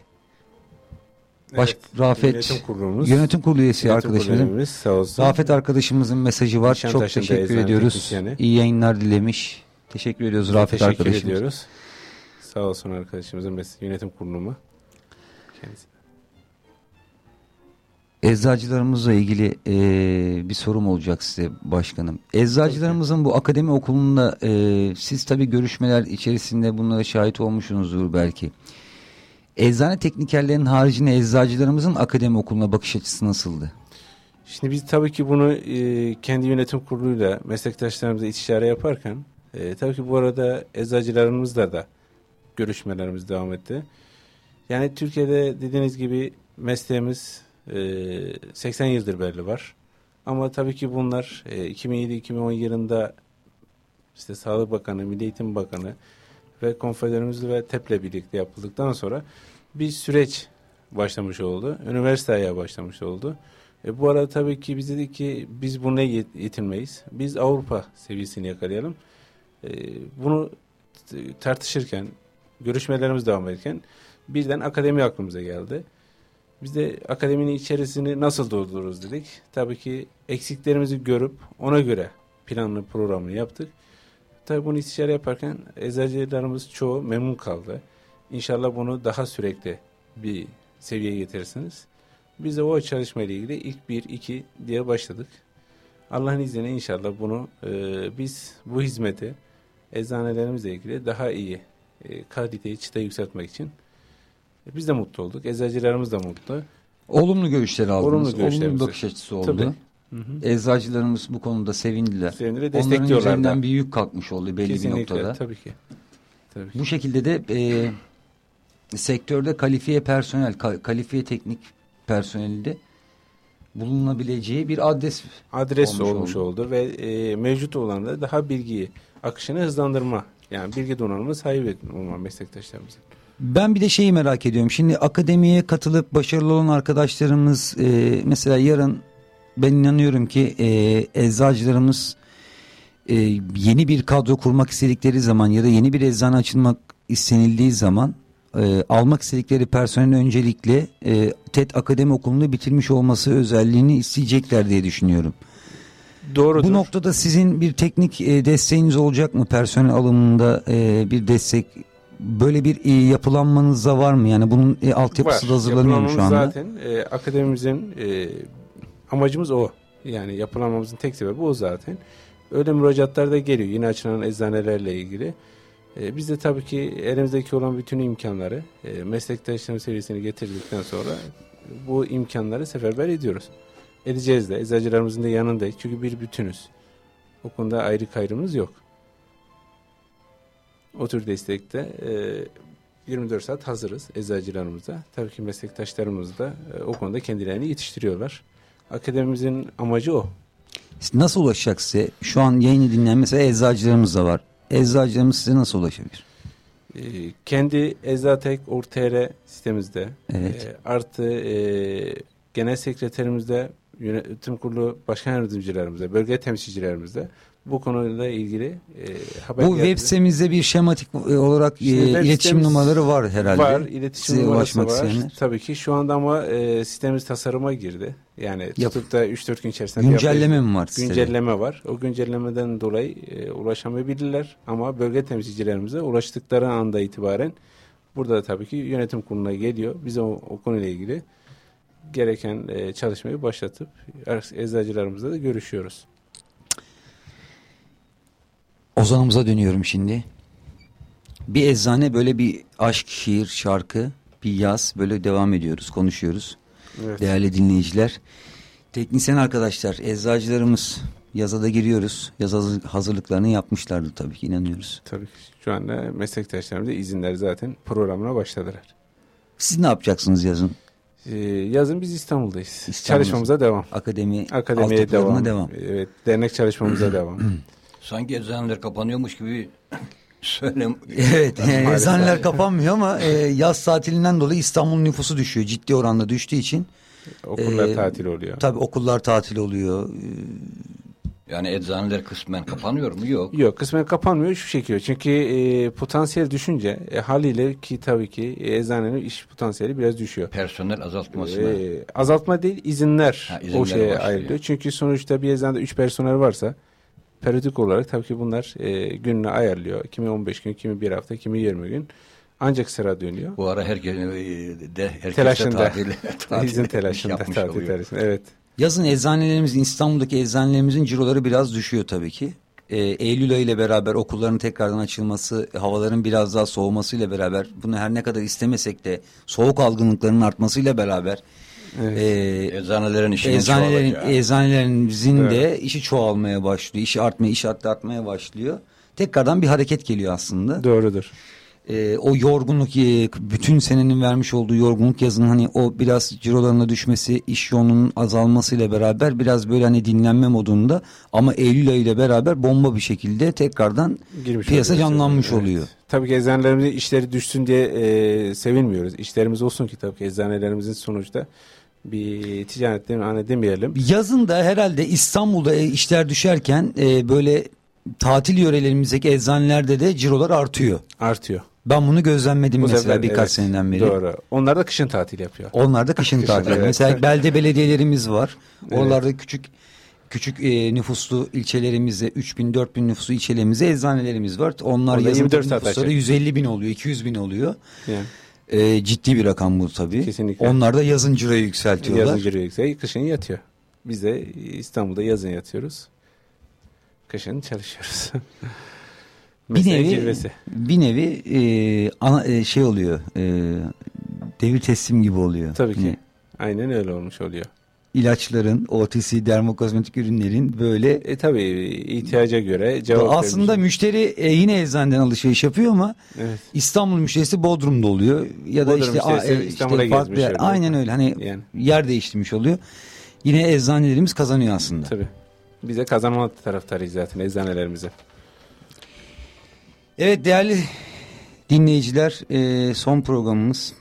baş, Evet, Rafet Yönetim kurulumuz. yönetim kurulu üyesi Yönetim arkadaşımızın. kurulumuz sağ olsun. Rafet arkadaşımızın mesajı var. Çok Nişantaşı'nda teşekkür ediyoruz. İyi yayınlar dilemiş. Teşekkür ediyoruz Rafet Teşekkür arkadaşımız. ediyoruz. Sağ olsun arkadaşımızın yönetim kurulumu. Kendisi. Eczacılarımızla ilgili e, bir sorum olacak size başkanım. Eczacılarımızın bu akademi okulunda e, siz tabii görüşmeler içerisinde bunlara şahit olmuşsunuzdur belki. Eczane teknikerlerinin haricinde eczacılarımızın akademi okuluna bakış açısı nasıldı? Şimdi biz tabii ki bunu e, kendi yönetim kuruluyla meslektaşlarımızla istişare yaparken e, tabii ki bu arada eczacılarımızla da görüşmelerimiz devam etti. Yani Türkiye'de dediğiniz gibi mesleğimiz e, 80 yıldır belli var. Ama tabii ki bunlar e, 2007-2010 yılında işte Sağlık Bakanı, Milli Eğitim Bakanı ve konfederimiz ve TEP'le birlikte yapıldıktan sonra bir süreç başlamış oldu. Üniversite ayağı başlamış oldu. E, bu arada tabii ki biz dedik ki biz buna yet- yetinmeyiz. Biz Avrupa seviyesini yakalayalım. E, bunu tartışırken, görüşmelerimiz devam ederken birden akademi aklımıza geldi. Biz de akademinin içerisini nasıl doldururuz dedik. Tabii ki eksiklerimizi görüp ona göre planlı programını yaptık. Tabii bunu istişare yaparken eczacılarımız çoğu memnun kaldı. İnşallah bunu daha sürekli bir seviyeye getirirsiniz. Biz de o çalışmayla ilgili ilk bir, iki diye başladık. Allah'ın izniyle inşallah bunu e, biz bu hizmeti eczanelerimizle ilgili daha iyi e, kaliteyi çıta yükseltmek için e, biz de mutlu olduk. Eczacılarımız da mutlu. Olumlu görüşler aldınız. Olumlu Olumlu, görüşlerimizi. bir bakış açısı oldu. Tabii. Hı hı. Eczacılarımız bu konuda sevindiler. Sevindiler, Onların üzerinden da. bir yük kalkmış oldu belli Kesinlikle, bir noktada. Tabii ki. Tabii ki. Bu şekilde de e, sektörde kalifiye personel, ka- kalifiye teknik personeli de bulunabileceği bir adres adres olmuş olmuş, oldu. oldu. ve e, mevcut olan da daha bilgiyi akışını hızlandırma yani bilgi donanımı sahibi olma meslektaşlarımızın. Ben bir de şeyi merak ediyorum. Şimdi akademiye katılıp başarılı olan arkadaşlarımız e, mesela yarın ben inanıyorum ki e, eczacılarımız e, yeni bir kadro kurmak istedikleri zaman ya da yeni bir eczane açılmak istenildiği zaman e, almak istedikleri personelin öncelikle e, TED Akademi Okulu'nu bitirmiş olması özelliğini isteyecekler diye düşünüyorum. Doğrudur. Bu noktada sizin bir teknik e, desteğiniz olacak mı personel alımında e, bir destek böyle bir e, yapılanmanız da var mı? Yani bunun altyapısı Var. da hazırlanıyor mu şu anda? Zaten e, akademimizin e, amacımız o. Yani yapılanmamızın tek sebebi o zaten. Öyle müracaatlar da geliyor yine açılan eczanelerle ilgili. E, biz de tabii ki elimizdeki olan bütün imkanları e, meslektaşların seviyesine getirdikten sonra bu imkanları seferber ediyoruz. Edeceğiz de. Eczacılarımızın da yanındayız. Çünkü bir bütünüz. O konuda ayrı kayrımız yok. O tür destekte e, 24 saat hazırız eczacılarımızda. Tabii ki meslektaşlarımız da e, o konuda kendilerini yetiştiriyorlar. Akademimizin amacı o. Nasıl ulaşacak size? Şu an yayını dinleyen mesela eczacılarımız da var. Eczacılarımız size nasıl ulaşabilir? E, kendi Eczatek.org.tr sitemizde Evet. e, artı e, genel sekreterimizde yönetim kurulu başkan yardımcılarımızda, bölge temsilcilerimizde bu konuyla ilgili e, haber Bu web sitemizde bir şematik e, olarak e, iletişim sitemiz numaraları var herhalde. Var, iletişim Size numarası var. isteyenler. Tabii ki şu anda ama e, sistemimiz tasarıma girdi. Yani Yap- tutup da 3-4 gün içerisinde Güncelleme mi var sitede? Güncelleme var. O güncellemeden dolayı e, ulaşamayabilirler ama bölge temsilcilerimize ulaştıkları anda itibaren burada da tabii ki yönetim kuruluna geliyor. Biz o, o konuyla ilgili gereken e, çalışmayı başlatıp eczacılarımızla da görüşüyoruz. Ozanımıza dönüyorum şimdi. Bir eczane böyle bir aşk, şiir, şarkı, bir yaz böyle devam ediyoruz, konuşuyoruz. Evet. Değerli dinleyiciler, teknisyen arkadaşlar, eczacılarımız yaza da giriyoruz. Yaz hazır- hazırlıklarını yapmışlardı tabii ki inanıyoruz. Tabii ki şu anda meslektaşlarımız da izinler zaten programına başladılar. Siz ne yapacaksınız yazın? Ee, yazın biz İstanbul'dayız. İstanbul. Çalışmamıza devam. Akademi Akademiye devam. devam. Evet, dernek çalışmamıza [clears throat] devam. Sanki eczaneler kapanıyormuş gibi [laughs] söylem. Evet, [laughs] e, Maalesef. eczaneler kapanmıyor ama e, yaz tatilinden dolayı İstanbul nüfusu düşüyor. Ciddi oranda düştüğü için Okullar Ee, tatil oluyor. tabii okullar tatil oluyor. Yani eczaneler kısmen kapanıyor mu? Yok. Yok kısmen kapanmıyor şu şekilde. Çünkü e, potansiyel düşünce e, haliyle ki tabii ki e, eczanenin iş potansiyeli biraz düşüyor. Personel azaltmasına. Ee, azaltma değil izinler, Ha, izinler o şeye başlıyor. ayrılıyor. Çünkü sonuçta bir eczanede 3 personel varsa periyodik olarak tabii ki bunlar e, gününe ayarlıyor. Kimi 15 gün, kimi bir hafta, kimi 20 gün. Ancak sıra dönüyor. Bu ara herkes e, de herkes Telaşında. de tatil, tatil [laughs] İzin telaşında. [laughs] Tatil oluyor. telaşında. Evet. Yazın eczanelerimizin İstanbul'daki eczanelerimizin ciroları biraz düşüyor tabii ki. Ee, Eylül ayı ile beraber okulların tekrardan açılması, havaların biraz daha soğumasıyla beraber bunu her ne kadar istemesek de soğuk algınlıklarının artmasıyla beraber e, Eczanelerin işinin eczanelerin, eczanelerimizin de işi çoğalmaya başlıyor. işi artmaya, iş artmaya başlıyor. Tekrardan bir hareket geliyor aslında. Doğrudur. Ee, o yorgunluk e, bütün senenin vermiş olduğu yorgunluk yazın hani o biraz cirolarına düşmesi iş yoğunluğunun azalmasıyla beraber biraz böyle hani dinlenme modunda ama Eylül ayı ile beraber bomba bir şekilde tekrardan Girmiş piyasa oluyoruz. canlanmış Evet. oluyor. Tabii ki eczanelerimizin işleri düşsün diye e, sevinmiyoruz. İşlerimiz olsun ki tabii ki eczanelerimizin sonuçta bir ticaret hani demeyelim. Yazın da herhalde İstanbul'da e, işler düşerken e, böyle tatil yörelerimizdeki eczanelerde de cirolar artıyor. Artıyor. Ben bunu gözlemledim Bu mesela sefer, birkaç evet, seneden beri. Doğru. Onlar da kışın tatil yapıyor. Onlar da kışın Kışın, tatil. evet. Mesela [laughs] belde belediyelerimiz var. Evet. Oralarda küçük küçük e, nüfuslu ilçelerimizde 3000 4000 nüfuslu ilçelerimizde eczanelerimiz var. Onlar Orada yazın 24 saat nüfusları açık. 150 bin oluyor, 200 bin oluyor. Yani E, ciddi bir rakam bu tabii. Kesinlikle. Onlar da yazın ciroyu yükseltiyorlar. yazın giriyor yüksek, kışın yatıyor. Biz de İstanbul'da yazın yatıyoruz. Kışın çalışıyoruz. [laughs] bir nevi cilvesi. bir nevi e, ana, e, şey oluyor. E, devir teslim gibi oluyor. Tabii ki. Hani Aynen öyle olmuş oluyor. ilaçların, OTC, dermokozmetik ürünlerin böyle E tabii ihtiyaca göre cevap aslında vermiş. müşteri e, yine eczaneden alışveriş yapıyor ama Evet. İstanbul müşterisi Bodrum'da oluyor ya da Bodrum işte, a- e, İstanbul'a işte farklı yer. Aynen öyle. Hani Yani. yer değiştirmiş oluyor. Yine eczanelerimiz kazanıyor aslında. Tabii. Biz de kazanma taraftarıyız zaten eczanelerimize. Evet değerli dinleyiciler e, son programımız.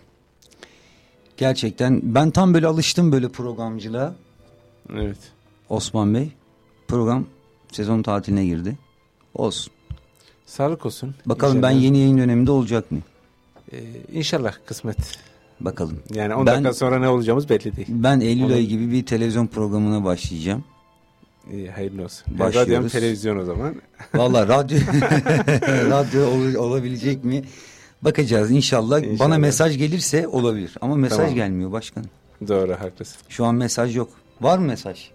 Gerçekten ben tam böyle alıştım böyle programcılığa. Evet. Osman Bey program sezon tatiline girdi. Olsun. Sağlık olsun. Bakalım ben İnşallah. yeni yayın döneminde olacak mı? Ee, inşallah kısmet. Bakalım. Yani 10 Ben- dakika sonra ne olacağımız belli değil. Ben Eylül Onu- ayı gibi bir televizyon programına başlayacağım. İyi, hayırlı olsun. Başlıyoruz. Radyo televizyon o zaman. [laughs] Valla radyo [laughs] radyo ol- olabilecek mi? Bakacağız inşallah. İnşallah. Bana mesaj gelirse olabilir. Ama mesaj Tamam. gelmiyor başkan. Doğru haklısın. Şu an mesaj yok. Var mı mesaj?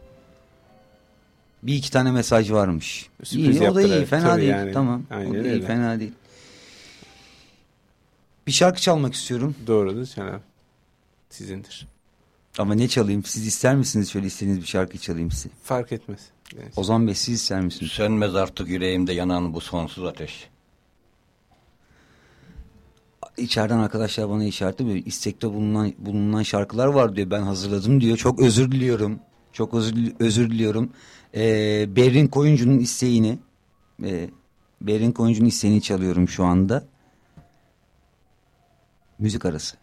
Bir iki tane mesaj varmış. Sürpriz iyi, o da iyi. Fena Tabii değil. yani. Tamam. Aynen o da iyi, öyle. fena değil. Bir şarkı çalmak istiyorum. Doğrudur Cenab. Sizindir. Ama ne çalayım? Siz ister misiniz şöyle istediğiniz bir şarkı çalayım size? Fark etmez. Yani Ozan Bey siz ister misiniz? Sönmez artık yüreğimde yanan bu sonsuz ateş. İçeriden arkadaşlar bana işaretli böyle istekte bulunan, bulunan şarkılar var diyor. Ben hazırladım diyor. Çok özür diliyorum. Çok özür, özür diliyorum. Ee, Berrin Koyuncu'nun isteğini e, Berrin Koyuncu'nun isteğini çalıyorum şu anda. Müzik arası.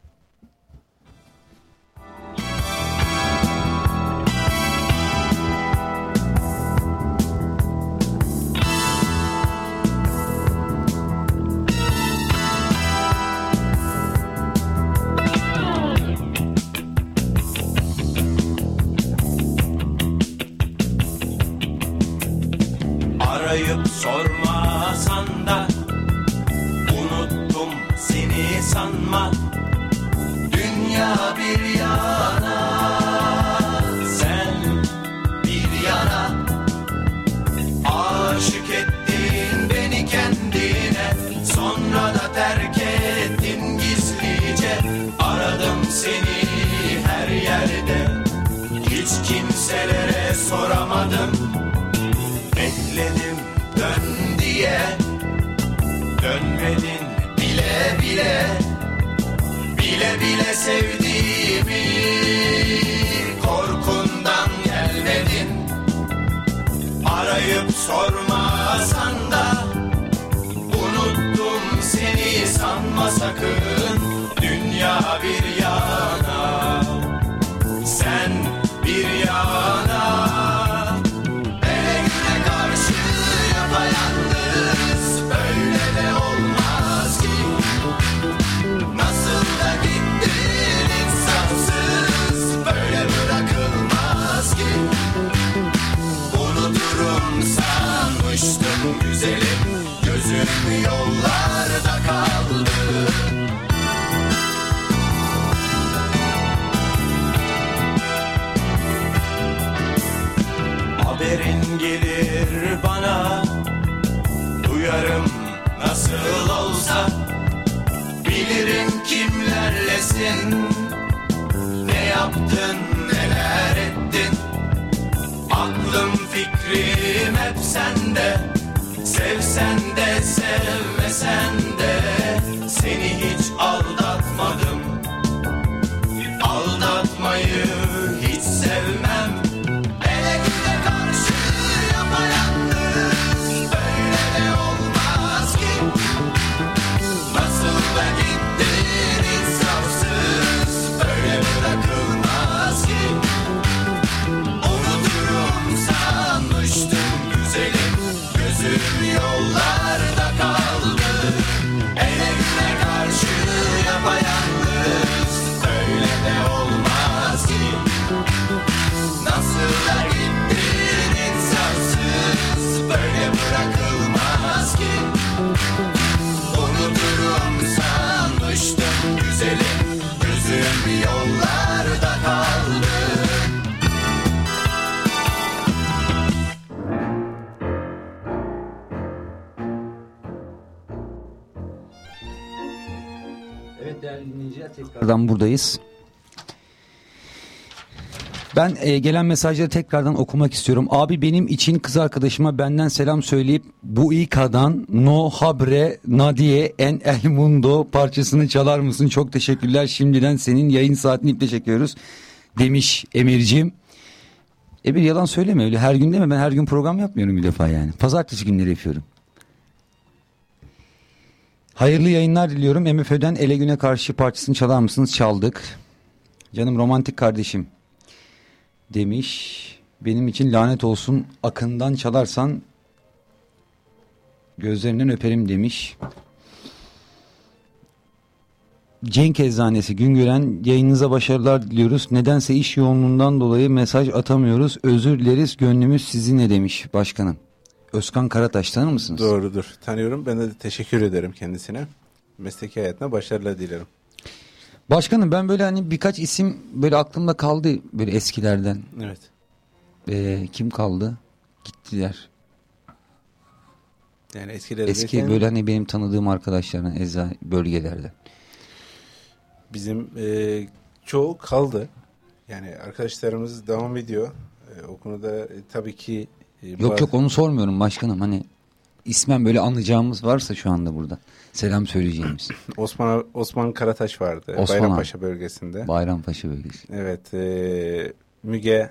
Dönmedin. Bile bile Bile bile sevdiğimi Korkundan gelmedin. Arayıp sormasan da Unuttum seni sanma sakın Bilirim kimlerlesin. Ne yaptın neler ettin? Aklım fikrim hep sende. Sevsen de sevmesen de. Seni hiç aldatmadım tekrardan buradayız. Ben e, gelen mesajları tekrardan okumak istiyorum. Abi benim için kız arkadaşıma benden selam söyleyip bu İK'dan No Habre Nadie En El Mundo parçasını çalar mısın? Çok teşekkürler. Şimdiden senin yayın saatini iple çekiyoruz. Demiş Emir'ciğim. E bir yalan söyleme öyle her gün deme ben her gün program yapmıyorum bir defa yani. Pazartesi günleri yapıyorum. Hayırlı yayınlar diliyorum. MFÖ'den Ele Güne Karşı parçasını çalar mısınız? Çaldık. Canım romantik kardeşim demiş. Benim için lanet olsun akından çalarsan gözlerinden öperim demiş. Cenk Eczanesi Güngören yayınınıza başarılar diliyoruz. Nedense iş yoğunluğundan dolayı mesaj atamıyoruz. Özür dileriz gönlümüz sizinle demiş başkanım. Özkan Karataş tanır mısınız? Doğrudur. Tanıyorum. Ben de teşekkür ederim kendisine. Mesleki hayatına başarılar dilerim. Başkanım ben böyle hani birkaç isim böyle aklımda kaldı böyle eskilerden. Evet. Ee, kim kaldı? Gittiler. Yani eskileri Eski derken böyle hani benim tanıdığım arkadaşların eza bölgelerde. bizim e, çoğu kaldı. Yani arkadaşlarımız devam ediyor. E, o konuda e, tabii ki Yok bazı- yok onu sormuyorum başkanım hani ismen böyle anlayacağımız varsa şu anda burada. Selam söyleyeceğimiz. [clears throat] Osman Osman Karataş vardı. Osman Bayrampaşa bölgesinde. Bayrampaşa bölgesi. Evet. E, Müge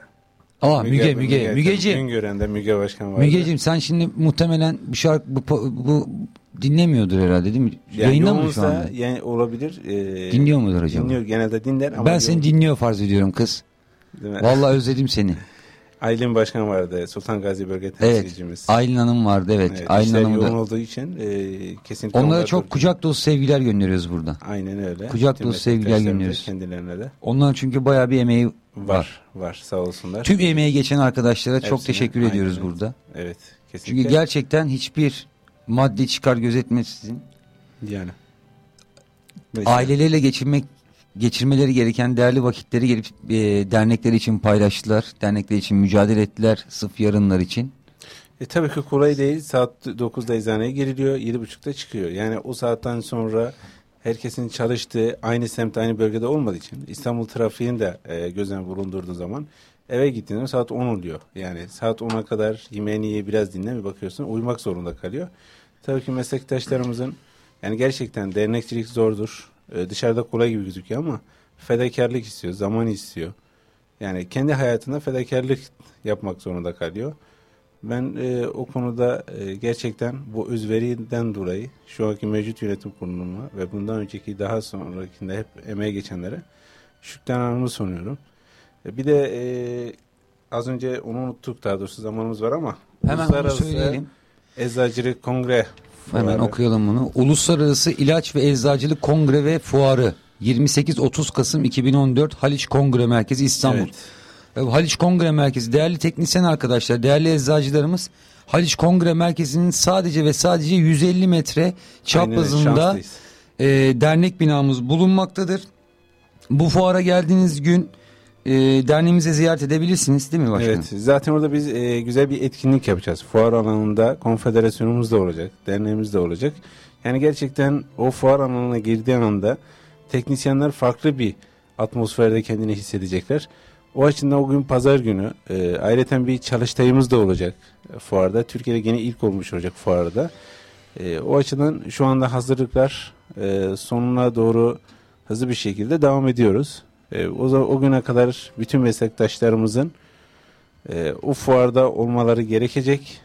Aa Müge Müge. Mügeciğim. Güngören'de Müge Başkan vardı. Mügeciğim sen şimdi muhtemelen bu şarkı bu, bu dinlemiyordur herhalde değil mi? Yani Yayında mı şu anda? Yani olabilir. E, Dinliyor mudur acaba? Dinliyor. Genelde dinler ama Ben seni dinliyor farz ediyorum kız. Değil mi? Vallahi özledim seni. [laughs] Aylin Başkan vardı. Sultan Gazi bölge Evet. temsilcimiz. Aylin Hanım vardı evet. Evet, Aylin Hanım yoğun da. olduğu için e, kesinlikle Onlara onlar çok kucak dolusu sevgiler gönderiyoruz burada. Aynen öyle. kucak dolusu sevgiler gönderiyoruz. Kendilerine de. Onların çünkü bayağı bir emeği var. Var. Var. Sağ olsunlar. Tüm emeği geçen arkadaşlara çok Hepsine, teşekkür aynen ediyoruz öyle. burada. Evet. Kesinlikle. Çünkü gerçekten hiçbir maddi çıkar gözetmeksizin yani. Mesela- aileleriyle geçirmek geçirmeleri gereken değerli vakitleri gelip e, dernekler için paylaştılar. Dernekler için mücadele ettiler sırf yarınlar için. E, tabii ki kolay değil. Saat 9'da eczaneye giriliyor. 7.30'da çıkıyor. Yani o saatten sonra herkesin çalıştığı aynı semt aynı bölgede olmadığı için İstanbul trafiğini de e, gözden bulundurduğu zaman eve gittiğinde saat 10 oluyor. Yani saat 10'a kadar yemeğini ye biraz dinle bir bakıyorsun uyumak zorunda kalıyor. Tabii ki meslektaşlarımızın yani gerçekten dernekçilik zordur. E, dışarıda kolay gibi gözüküyor ama fedakarlık istiyor, zaman istiyor. Yani kendi hayatında fedakarlık yapmak zorunda kalıyor. Ben e, o konuda e, gerçekten bu özveriden dolayı şu anki mevcut yönetim kuruluna ve bundan önceki daha sonrakinde hep emeğe geçenlere şükranlarımı sunuyorum. E, bir de e, az önce onu unuttuk daha doğrusu zamanımız var ama Hemen Uluslararası söyleyelim. Eczacılık Kongre Hemen Fuarı. okuyalım bunu. Uluslararası İlaç ve Eczacılık Kongre ve Fuarı 28-30 Kasım 2014 Haliç Kongre Merkezi İstanbul. Evet. Haliç Kongre Merkezi değerli teknisyen arkadaşlar, değerli eczacılarımız Haliç Kongre Merkezi'nin sadece ve sadece 150 metre çaprazında e, dernek binamız bulunmaktadır. Bu fuara geldiğiniz gün e, derneğimize ziyaret edebilirsiniz değil mi başkanım? Evet, zaten orada biz e, güzel bir etkinlik yapacağız. Fuar alanında konfederasyonumuz da olacak, derneğimiz de olacak. Yani gerçekten o fuar alanına girdiği anda teknisyenler farklı bir atmosferde kendini hissedecekler. O açıdan o gün pazar günü e, ayrıca bir çalıştayımız da olacak fuarda. Türkiye'de gene ilk olmuş olacak fuarda. E, o açıdan şu anda hazırlıklar e, sonuna doğru hızlı bir şekilde devam ediyoruz. E, o, zaman, o güne kadar bütün meslektaşlarımızın e, o fuarda olmaları gerekecek.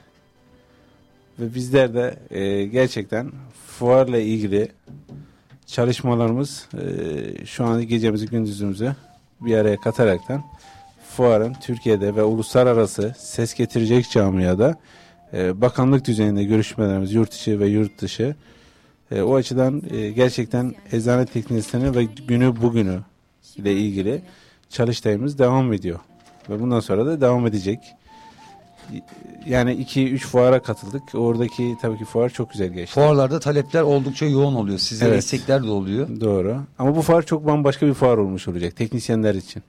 Ve bizler de e, gerçekten fuarla ilgili çalışmalarımız e, şu an gecemizi gündüzümüzü bir araya kataraktan fuarın Türkiye'de ve uluslararası ses getirecek camiada e, bakanlık düzeyinde görüşmelerimiz yurt içi ve yurt dışı e, o açıdan e, gerçekten eczane teknisyeni ve günü bugünü ile ilgili çalıştayımız devam ediyor. Ve bundan sonra da devam edecek. Yani 2-3 fuara katıldık. Oradaki tabii ki fuar çok güzel geçti. Fuarlarda talepler oldukça yoğun oluyor. Sizlere Evet. istekler de oluyor. Doğru. Ama bu fuar çok bambaşka bir fuar olmuş olacak teknisyenler için.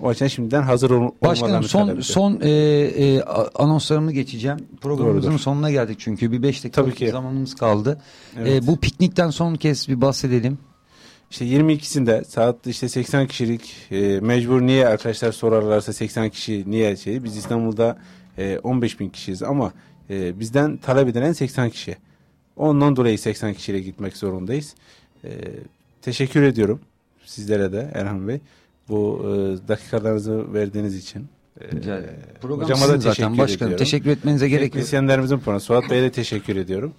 O açıdan şimdiden hazır ol Başkanım son son e, e, anonslarımı geçeceğim. Programımızın Doğrudur. sonuna geldik çünkü bir 5 dakika zamanımız kaldı. Evet. E, bu piknikten son kez bir bahsedelim. İşte 22'sinde saat işte 80 kişilik e, mecbur niye arkadaşlar sorarlarsa 80 kişi niye şey biz İstanbul'da e, 15 bin kişiyiz ama e, bizden talep edilen 80 kişi. Ondan dolayı 80 kişiyle gitmek zorundayız. E, teşekkür ediyorum sizlere de Erhan Bey bu e, dakikalarınızı verdiğiniz için. E, Program hocama da zaten teşekkür başkanım. ediyorum. Teşekkür etmenize gerek yok. Teknisyenlerimizin puanı Suat Bey'e de teşekkür ediyorum.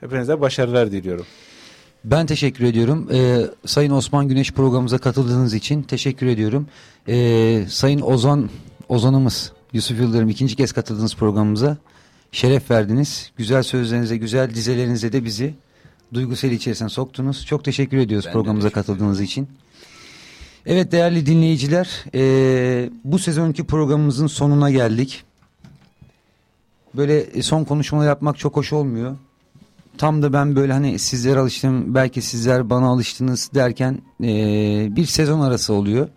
Hepinize başarılar diliyorum. Ben teşekkür ediyorum. Ee, Sayın Osman Güneş programımıza katıldığınız için teşekkür ediyorum. Ee, Sayın Ozan Ozanımız Yusuf Yıldırım ikinci kez katıldığınız programımıza şeref verdiniz. Güzel sözlerinize, güzel dizelerinize de bizi duygusal içerisine soktunuz. Çok teşekkür ediyoruz Ben programımıza teşekkür katıldığınız için. Evet değerli dinleyiciler, ee, bu sezonki programımızın sonuna geldik. Böyle son konuşmalar yapmak çok hoş olmuyor tam da ben böyle hani sizler alıştım belki sizler bana alıştınız derken eee, bir sezon arası oluyor.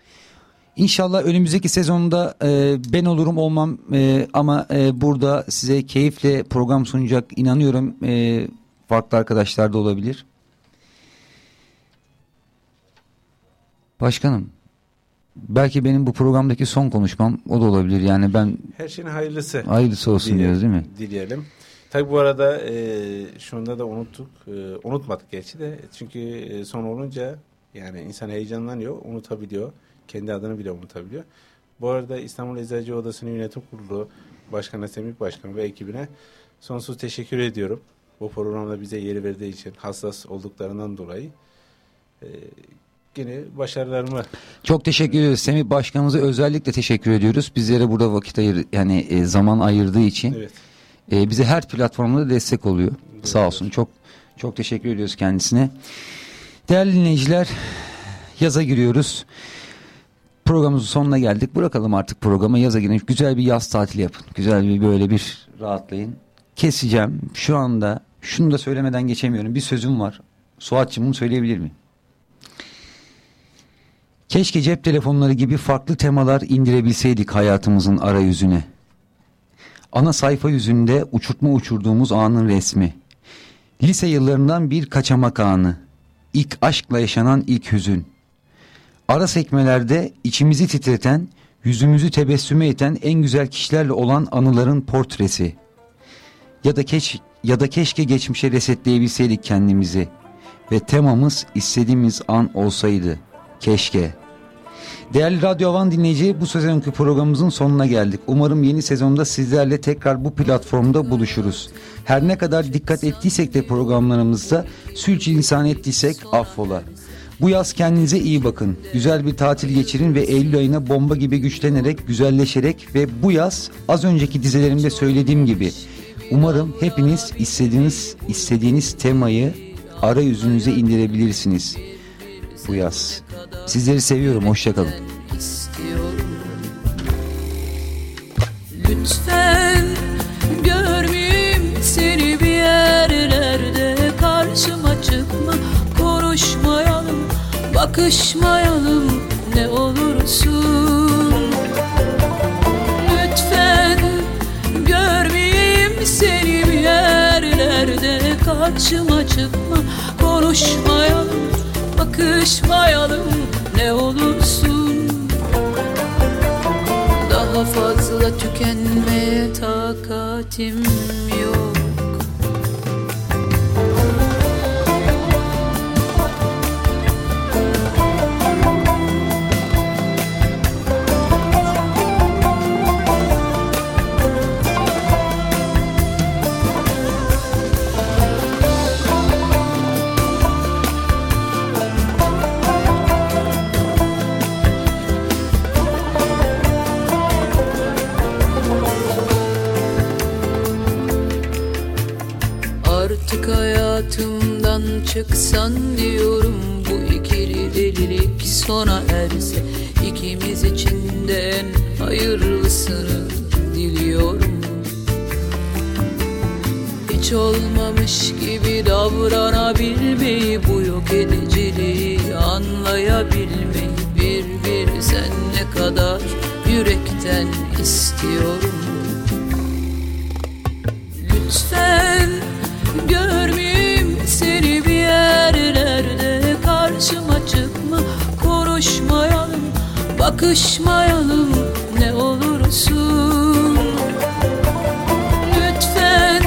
İnşallah önümüzdeki sezonda eee, ben olurum olmam eee, ama eee, burada size keyifle program sunacak inanıyorum. Eee, farklı arkadaşlar da olabilir. Başkanım belki benim bu programdaki son konuşmam o da olabilir. Yani ben Her şeyin hayırlısı. hayırlısı olsun diyoruz değil mi? Dileyelim. Tabi bu arada e, şunda da unuttuk. E, unutmadık gerçi de. Çünkü e, son olunca yani insan heyecanlanıyor, unutabiliyor. Kendi adını bile unutabiliyor. Bu arada İstanbul Eczacı Odası'nın yönetim kurulu başkanı Semih Başkanı ve ekibine sonsuz teşekkür ediyorum. Bu programda bize yeri verdiği için hassas olduklarından dolayı. E, yine başarılarımı Çok teşekkür ediyoruz. Semih Başkanımıza özellikle teşekkür ediyoruz. Bizlere burada vakit ayır yani e, zaman ayırdığı için evet e, bize her platformda destek oluyor. Sağ olsun. Çok çok teşekkür ediyoruz kendisine. Değerli dinleyiciler, yaza giriyoruz. Programımızın sonuna geldik. Bırakalım artık programı. Yaza girin. Güzel bir yaz tatili yapın. Güzel bir böyle bir rahatlayın. Keseceğim. Şu anda şunu da söylemeden geçemiyorum. Bir sözüm var. Suat'cığım bunu söyleyebilir miyim? Keşke cep telefonları gibi farklı temalar indirebilseydik hayatımızın arayüzüne. Ana sayfa yüzünde uçurtma uçurduğumuz anın resmi. Lise yıllarından bir kaçamak anı. İlk aşkla yaşanan ilk hüzün. Ara sekmelerde içimizi titreten, yüzümüzü tebessüme iten en güzel kişilerle olan anıların portresi. Ya da keş ya da keşke geçmişe resetleyebilseydik kendimizi ve temamız istediğimiz an olsaydı. Keşke. Değerli Radyo Havan dinleyici bu sezonki programımızın sonuna geldik. Umarım yeni sezonda sizlerle tekrar bu platformda buluşuruz. Her ne kadar dikkat ettiysek de programlarımızda sürçülisan ettiysek affola. Bu yaz kendinize iyi bakın. Güzel bir tatil geçirin ve Eylül ayına bomba gibi güçlenerek, güzelleşerek ve bu yaz az önceki dizelerimde söylediğim gibi umarım hepiniz istediğiniz istediğiniz temayı arayüzünüze indirebilirsiniz bu yaz. Sizleri seviyorum. Hoşçakalın. Lütfen görmeyeyim seni bir yerlerde Karşıma çıkma konuşmayalım bakışmayalım ne olursun Lütfen görmeyeyim seni bir yerlerde Karşıma çıkma konuşmayalım bakışmayalım ne olursun. Daha fazla tükenmeye takatim yok bakışmayalım ne olursun. Lütfen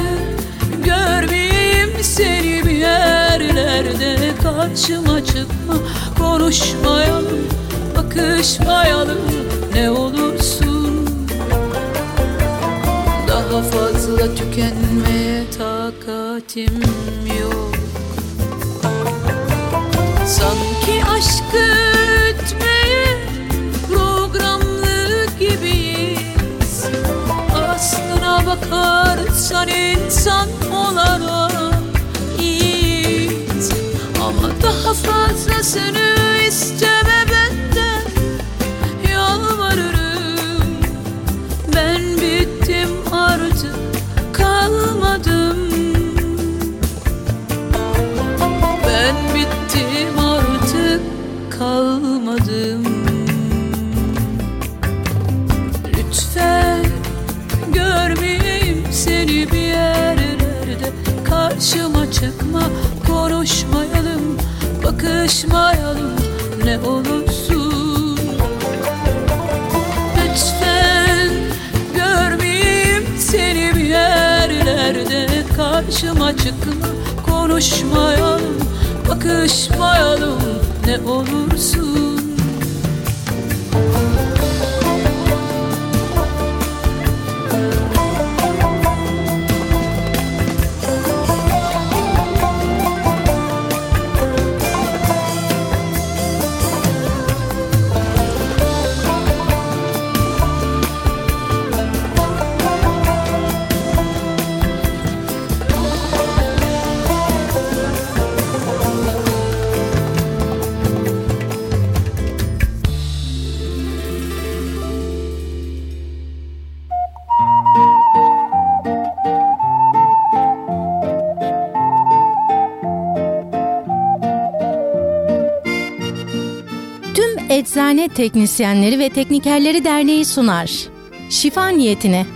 görmeyeyim seni bir yerlerde. Karşıma çıkma konuşmayalım bakışmayalım ne olursun. Daha fazla tükenmeye takatim yok. Sanki aşkı bakarsan insan olarak iyiyiz Ama daha fazlasını isteme konuşmayalım bakışmayalım ne olursun. Lütfen görmeyeyim seni bir yerlerde Karşıma çıkma konuşmayalım bakışmayalım ne olursun Eczane Teknisyenleri ve Teknikerleri Derneği sunar. Şifa niyetine